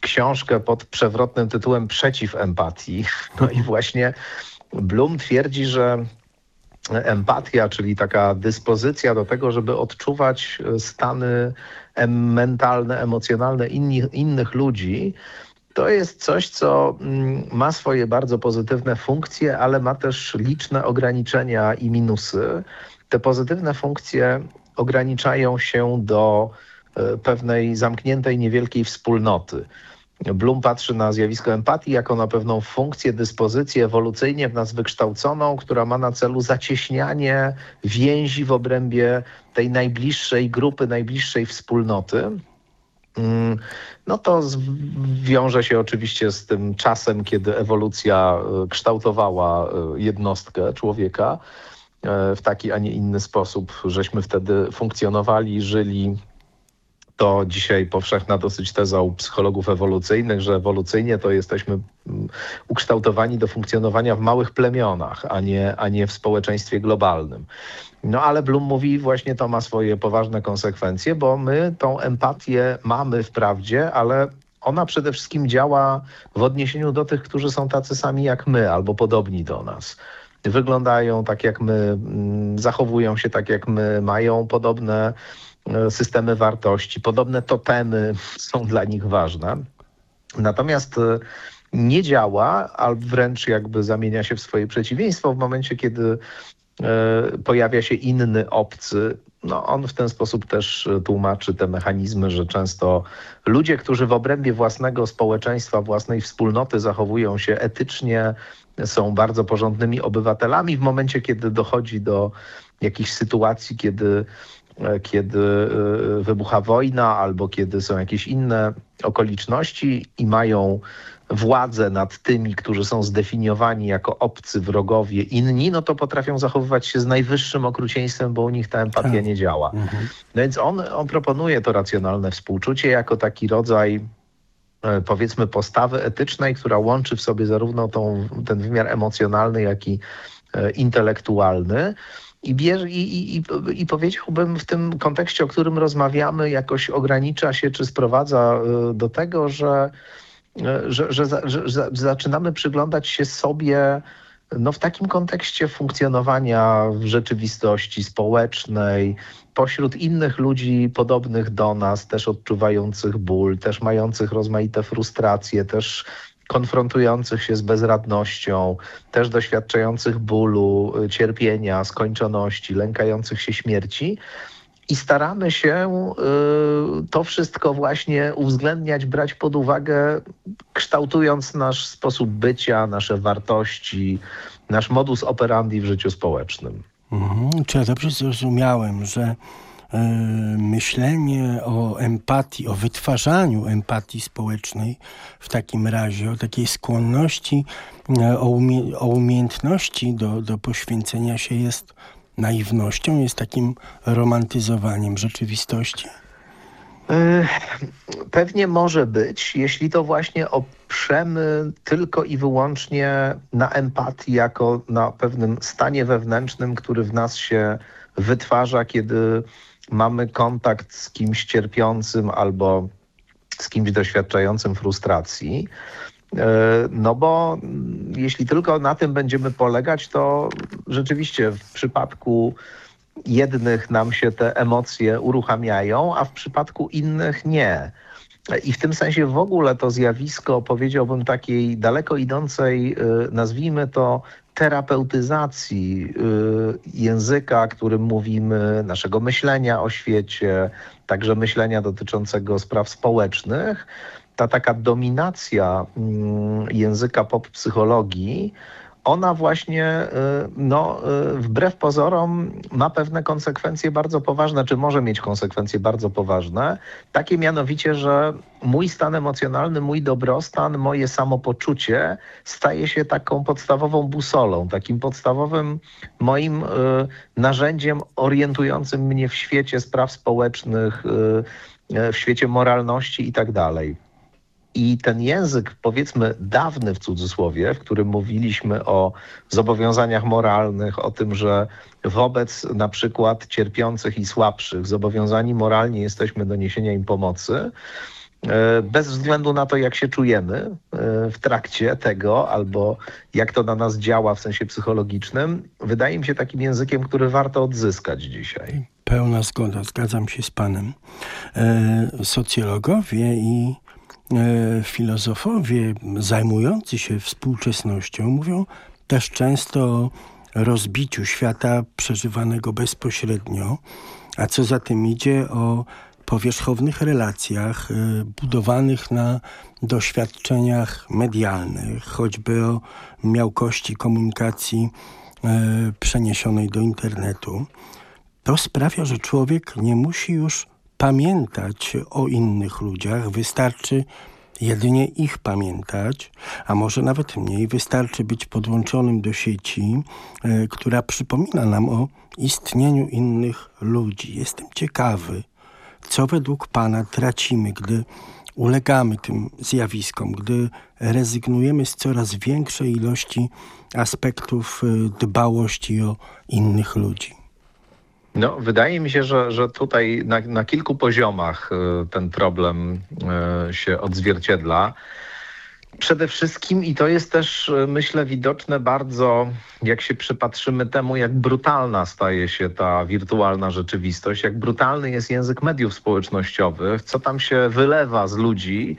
książkę pod przewrotnym tytułem Przeciw empatii. No i właśnie Blum twierdzi, że empatia, czyli taka dyspozycja do tego, żeby odczuwać e, stany mentalne, emocjonalne inni, innych ludzi, to jest coś, co mm, ma swoje bardzo pozytywne funkcje, ale ma też liczne ograniczenia i minusy. Te pozytywne funkcje ograniczają się do e, pewnej zamkniętej, niewielkiej wspólnoty. Bloom patrzy na zjawisko empatii jako na pewną funkcję, dyspozycję ewolucyjnie w nas wykształconą, która ma na celu zacieśnianie więzi w obrębie tej najbliższej grupy, najbliższej wspólnoty. Mm, No to wiąże się oczywiście z tym czasem, kiedy ewolucja e, kształtowała e, jednostkę człowieka e, w taki, a nie inny sposób, żeśmy wtedy funkcjonowali, żyli, to dzisiaj powszechna dosyć teza u psychologów ewolucyjnych, że ewolucyjnie to jesteśmy mm, ukształtowani do funkcjonowania w małych plemionach, a nie, a nie w społeczeństwie globalnym. No ale Bloom mówi właśnie to ma swoje poważne konsekwencje, bo my tą empatię mamy wprawdzie, ale ona przede wszystkim działa w odniesieniu do tych, którzy są tacy sami jak my albo podobni do nas. wyglądają tak jak my, mm, zachowują się tak jak my, mają podobne systemy wartości, podobne totemy są dla nich ważne. Natomiast e, nie działa, albo wręcz jakby zamienia się w swoje przeciwieństwo w momencie, kiedy e, pojawia się inny obcy. No, on w ten sposób też e, tłumaczy te mechanizmy, że często ludzie, którzy w obrębie własnego społeczeństwa, własnej wspólnoty zachowują się etycznie, są bardzo porządnymi obywatelami. W momencie, kiedy dochodzi do jakichś sytuacji, kiedy e, kiedy wybucha wojna albo kiedy są jakieś inne okoliczności i mają władzę nad tymi, którzy są zdefiniowani jako obcy, wrogowie, inni, no to potrafią zachowywać się z najwyższym okrucieństwem, bo u nich ta empatia Tak. nie działa. Mhm. No więc on, on proponuje to racjonalne współczucie jako taki rodzaj e, powiedzmy postawy etycznej, która łączy w sobie zarówno tą, ten wymiar emocjonalny, jak i e, intelektualny. I, bierze, i, i, i, powiedziałbym w tym kontekście, o którym rozmawiamy, jakoś ogranicza się czy sprowadza e, do tego, że, e, że, że, że, że zaczynamy przyglądać się sobie no, w takim kontekście funkcjonowania w rzeczywistości społecznej, pośród innych ludzi podobnych do nas, też odczuwających ból, też mających rozmaite frustracje, też konfrontujących się z bezradnością, też doświadczających bólu, y, cierpienia, skończoności, lękających się śmierci. I staramy się y, to wszystko właśnie uwzględniać, brać pod uwagę, kształtując nasz sposób bycia, nasze wartości, nasz modus operandi w życiu społecznym. Mhm. Czy ja dobrze zrozumiałem, że myślenie o empatii, o wytwarzaniu empatii społecznej w takim razie, o takiej skłonności, e, o, umie, o umiejętności do, do poświęcenia się jest naiwnością, jest takim romantyzowaniem rzeczywistości? Y, Pewnie może być, jeśli to właśnie oprzemy tylko i wyłącznie na empatii, jako na pewnym stanie wewnętrznym, który w nas się wytwarza, kiedy mamy kontakt z kimś cierpiącym albo z kimś doświadczającym frustracji. Y, No bo jeśli tylko na tym będziemy polegać, to rzeczywiście w przypadku jednych nam się te emocje uruchamiają, a w przypadku innych nie. I w tym sensie w ogóle to zjawisko, powiedziałbym, takiej daleko idącej, y, nazwijmy to, terapeutyzacji y, języka, którym mówimy, naszego myślenia o świecie, także myślenia dotyczącego spraw społecznych, ta taka dominacja mm, języka pop psychologii, ona właśnie, y, no, y, wbrew pozorom, ma pewne konsekwencje bardzo poważne, czy może mieć konsekwencje bardzo poważne. Takie mianowicie, że mój stan emocjonalny, mój dobrostan, moje samopoczucie staje się taką podstawową busolą, takim podstawowym moim y, narzędziem orientującym mnie w świecie spraw społecznych, w świecie moralności i tak dalej. I ten język, powiedzmy dawny w cudzysłowie, w którym mówiliśmy o zobowiązaniach moralnych, o tym, że wobec na przykład cierpiących i słabszych zobowiązani moralnie jesteśmy do niesienia im pomocy, e, bez względu na to, jak się czujemy e, w trakcie tego, albo jak to na nas działa w sensie psychologicznym, wydaje mi się takim językiem, który warto odzyskać dzisiaj. Pełna zgoda, zgadzam się z panem. E, socjologowie i filozofowie zajmujący się współczesnością mówią też często o rozbiciu świata przeżywanego bezpośrednio, a co za tym idzie o powierzchownych relacjach e, budowanych na doświadczeniach medialnych, choćby o miałkości komunikacji e, przeniesionej do internetu. To sprawia, że człowiek nie musi już pamiętać o innych ludziach, wystarczy jedynie ich pamiętać, a może nawet mniej, wystarczy być podłączonym do sieci, e, która przypomina nam o istnieniu innych ludzi. Jestem ciekawy, co według Pana tracimy, gdy ulegamy tym zjawiskom, gdy rezygnujemy z coraz większej ilości aspektów e, dbałości o innych ludzi. No, wydaje mi się, że, że tutaj na, na kilku poziomach y, ten problem y, się odzwierciedla. Przede wszystkim, i to jest też e, myślę widoczne bardzo, jak się przypatrzymy temu, jak brutalna staje się ta wirtualna rzeczywistość, jak brutalny jest język mediów społecznościowych, co tam się wylewa z ludzi,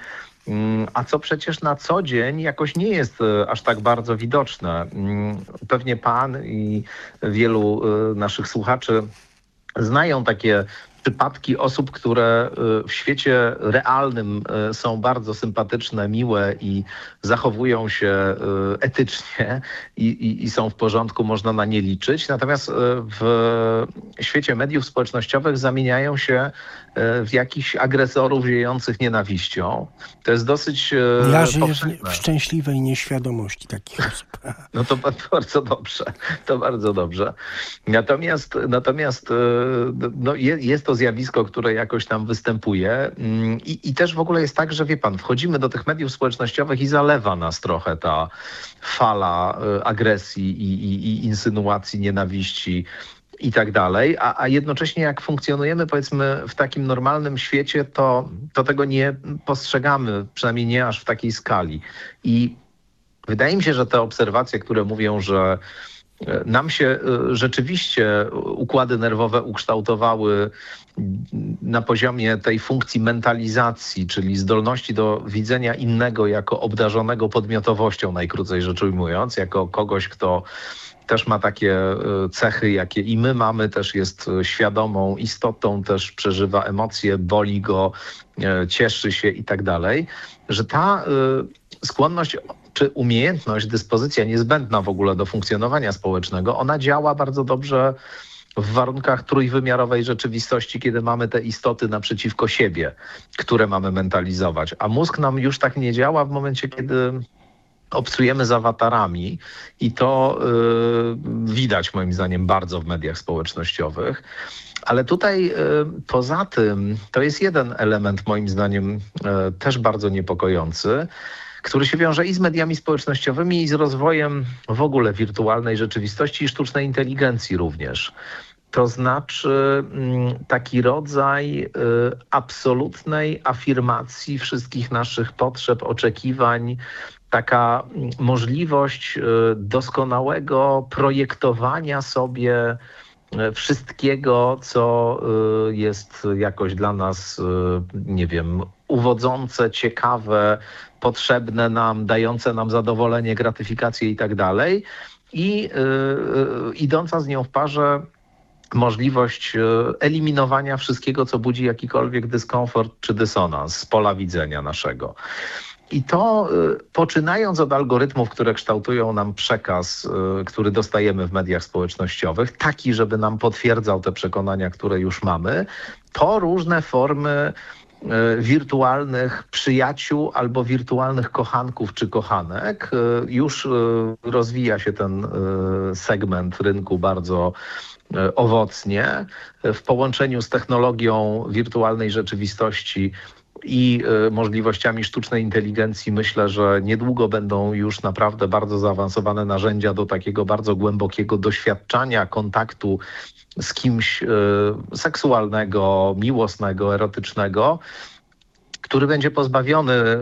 a co przecież na co dzień jakoś nie jest e, aż tak bardzo widoczne. Mm, Pewnie pan i wielu e, naszych słuchaczy znają takie przypadki osób, które y, w świecie realnym są bardzo sympatyczne, miłe i zachowują się etycznie i, i, i są w porządku, można na nie liczyć. Natomiast w świecie mediów społecznościowych zamieniają się jakichś agresorów ziejących nienawiścią. To jest dosyć Ja żyję w, powszechne. w szczęśliwej nieświadomości takich osób. No to ba- bardzo dobrze, to bardzo dobrze. Natomiast, natomiast e, no, je, jest to zjawisko, które jakoś tam występuje Mm, I, i też w ogóle jest tak, że wie pan, wchodzimy do tych mediów społecznościowych i zalewa nas trochę ta fala e, agresji i, i, i insynuacji, nienawiści i tak dalej, a, a jednocześnie jak funkcjonujemy powiedzmy w takim normalnym świecie, to, to tego nie postrzegamy, przynajmniej nie aż w takiej skali. I Wydaje mi się, że te obserwacje, które mówią, że e, nam się e, rzeczywiście układy nerwowe ukształtowały na poziomie tej funkcji mentalizacji, czyli zdolności do widzenia innego jako obdarzonego podmiotowością, najkrócej rzecz ujmując, jako kogoś, kto też ma takie e, cechy, jakie i my mamy, też jest e, świadomą istotą, też przeżywa emocje, boli go, e, cieszy się i tak dalej, że ta skłonność czy umiejętność, dyspozycja niezbędna w ogóle do funkcjonowania społecznego, ona działa bardzo dobrze w warunkach trójwymiarowej rzeczywistości, kiedy mamy te istoty naprzeciwko siebie, które mamy mentalizować. A mózg nam już tak nie działa w momencie, kiedy obcujemy z awatarami i to y, widać moim zdaniem bardzo w mediach społecznościowych. Ale tutaj y, poza tym to jest jeden element moim zdaniem y, też bardzo niepokojący, który się wiąże i z mediami społecznościowymi, i z rozwojem w ogóle wirtualnej rzeczywistości i sztucznej inteligencji również. To znaczy mm, taki rodzaj y, absolutnej afirmacji wszystkich naszych potrzeb, oczekiwań, taka mm, możliwość y, doskonałego projektowania sobie y, wszystkiego, co y, jest jakoś dla nas, nie wiem, uwodzące, ciekawe, potrzebne nam, dające nam zadowolenie, gratyfikację i tak dalej. I idąca z nią w parze możliwość eliminowania wszystkiego, co budzi jakikolwiek dyskomfort czy dysonans z pola widzenia naszego. I to y, poczynając od algorytmów, które kształtują nam przekaz, y, który dostajemy w mediach społecznościowych, taki, żeby nam potwierdzał te przekonania, które już mamy, po różne formy y, wirtualnych przyjaciół albo wirtualnych kochanków czy kochanek. Już rozwija się ten segment rynku bardzo owocnie w połączeniu z technologią wirtualnej rzeczywistości i e, możliwościami sztucznej inteligencji myślę, że niedługo będą już naprawdę bardzo zaawansowane narzędzia do takiego bardzo głębokiego doświadczania kontaktu z kimś e, seksualnego, miłosnego, erotycznego który będzie pozbawiony e,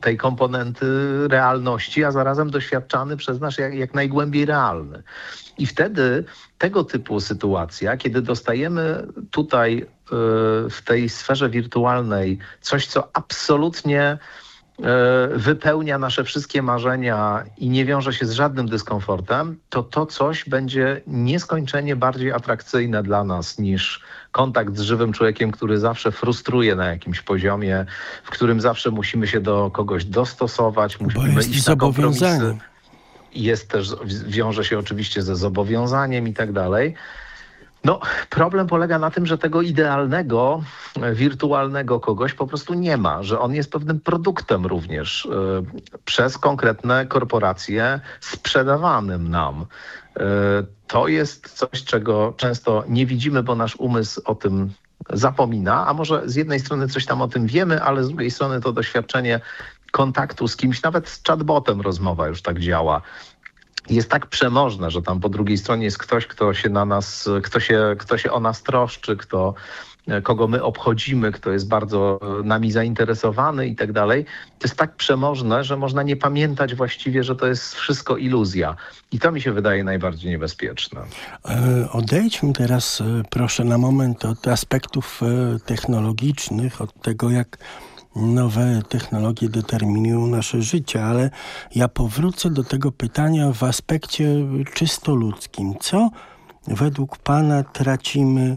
tej komponenty realności, a zarazem doświadczany przez nas jak, jak najgłębiej realny. I wtedy tego typu sytuacja, kiedy dostajemy tutaj e, w tej sferze wirtualnej coś, co absolutnie wypełnia nasze wszystkie marzenia i nie wiąże się z żadnym dyskomfortem, to to coś będzie nieskończenie bardziej atrakcyjne dla nas niż kontakt z żywym człowiekiem, który zawsze frustruje na jakimś poziomie, w którym zawsze musimy się do kogoś dostosować, musimy jest iść na kompromisy. Jest też, wiąże się oczywiście ze zobowiązaniem i tak dalej. No, problem polega na tym, że tego idealnego, e, wirtualnego kogoś po prostu nie ma, że on jest pewnym produktem również e, przez konkretne korporacje sprzedawanym nam. E, to jest coś, czego często nie widzimy, bo nasz umysł o tym zapomina, a może z jednej strony coś tam o tym wiemy, ale z drugiej strony to doświadczenie kontaktu z kimś, nawet z chatbotem rozmowa już tak działa, jest tak przemożne, że tam po drugiej stronie jest ktoś, kto się na nas, kto się, kto się o nas troszczy, kto e, kogo my obchodzimy, kto jest bardzo e, nami zainteresowany i tak dalej, to jest tak przemożne, że można nie pamiętać właściwie, że to jest wszystko iluzja. I to mi się wydaje najbardziej niebezpieczne. E, Odejdźmy teraz, proszę, na moment od aspektów technologicznych, od tego, jak nowe technologie determinują nasze życie, ale ja powrócę do tego pytania w aspekcie czysto ludzkim. Co według Pana tracimy,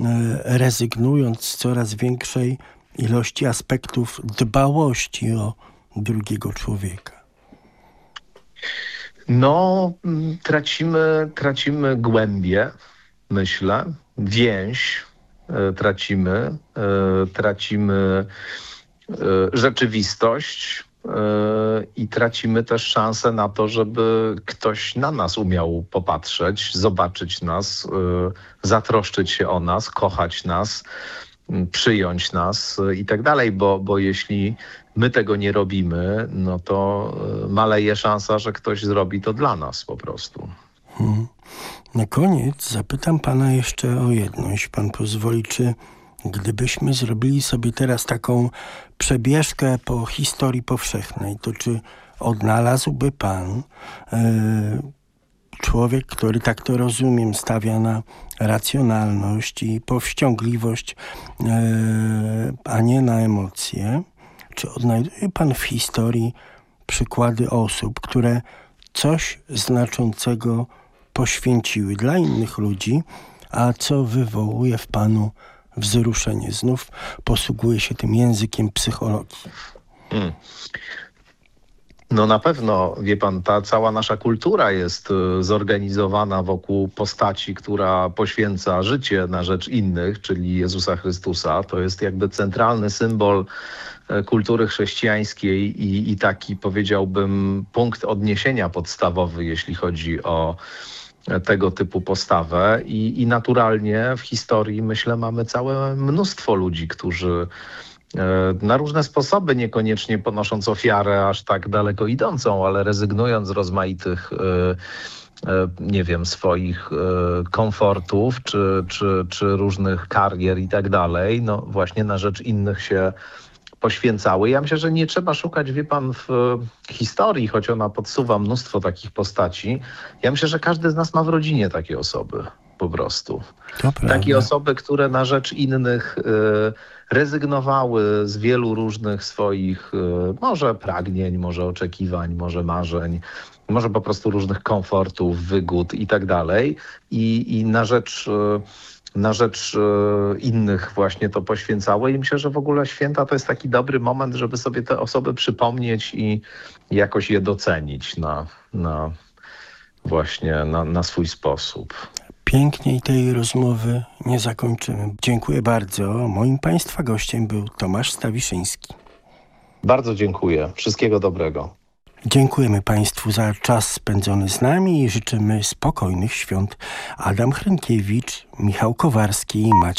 e, rezygnując z coraz większej ilości aspektów dbałości o drugiego człowieka? No, tracimy, tracimy głębię, myślę, więź e, tracimy, e, tracimy rzeczywistość e, i tracimy też szansę na to, żeby ktoś na nas umiał popatrzeć, zobaczyć nas, e, zatroszczyć się o nas, kochać nas, przyjąć nas e, i tak dalej, bo, bo jeśli my tego nie robimy, no to e, maleje szansa, że ktoś zrobi to dla nas po prostu. Hmm. Na koniec zapytam pana jeszcze o jedno, jeśli pan pozwoli, czy gdybyśmy zrobili sobie teraz taką przebieżkę po historii powszechnej, to czy odnalazłby pan e, człowiek, który tak to rozumiem, stawia na racjonalność i powściągliwość, e, a nie na emocje, czy odnajduje pan w historii przykłady osób, które coś znaczącego poświęciły dla innych ludzi, a co wywołuje w panu wzruszenie. Znów posługuje się tym językiem psychologii. Mm. No na pewno, wie pan, ta cała nasza kultura jest y, zorganizowana wokół postaci, która poświęca życie na rzecz innych, czyli Jezusa Chrystusa. To jest jakby centralny symbol e, kultury chrześcijańskiej i, i taki powiedziałbym punkt odniesienia podstawowy, jeśli chodzi o tego typu postawę i, i naturalnie w historii myślę mamy całe mnóstwo ludzi, którzy e, na różne sposoby, niekoniecznie ponosząc ofiarę aż tak daleko idącą, ale rezygnując z rozmaitych e, e, nie wiem, swoich komfortów czy, czy, czy różnych karier i tak dalej, no właśnie na rzecz innych się poświęcały. Ja myślę, że nie trzeba szukać, wie pan, w e, historii, choć ona podsuwa mnóstwo takich postaci. Ja myślę, że każdy z nas ma w rodzinie takie osoby po prostu. Takie osoby, które na rzecz innych e, rezygnowały z wielu różnych swoich e, może pragnień, może oczekiwań, może marzeń, może po prostu różnych komfortów, wygód i tak dalej. I, i na rzecz na rzecz e, innych właśnie to poświęcały i myślę, że w ogóle święta to jest taki dobry moment, żeby sobie te osoby przypomnieć i jakoś je docenić na, na właśnie na, na swój sposób. Piękniej tej rozmowy nie zakończymy. Dziękuję bardzo. Moim Państwa gościem był Tomasz Stawiszyński. Bardzo dziękuję. Wszystkiego dobrego. Dziękujemy Państwu za czas spędzony z nami i życzymy spokojnych świąt. Adam Hrynkiewicz, Michał Kowarski i Maciek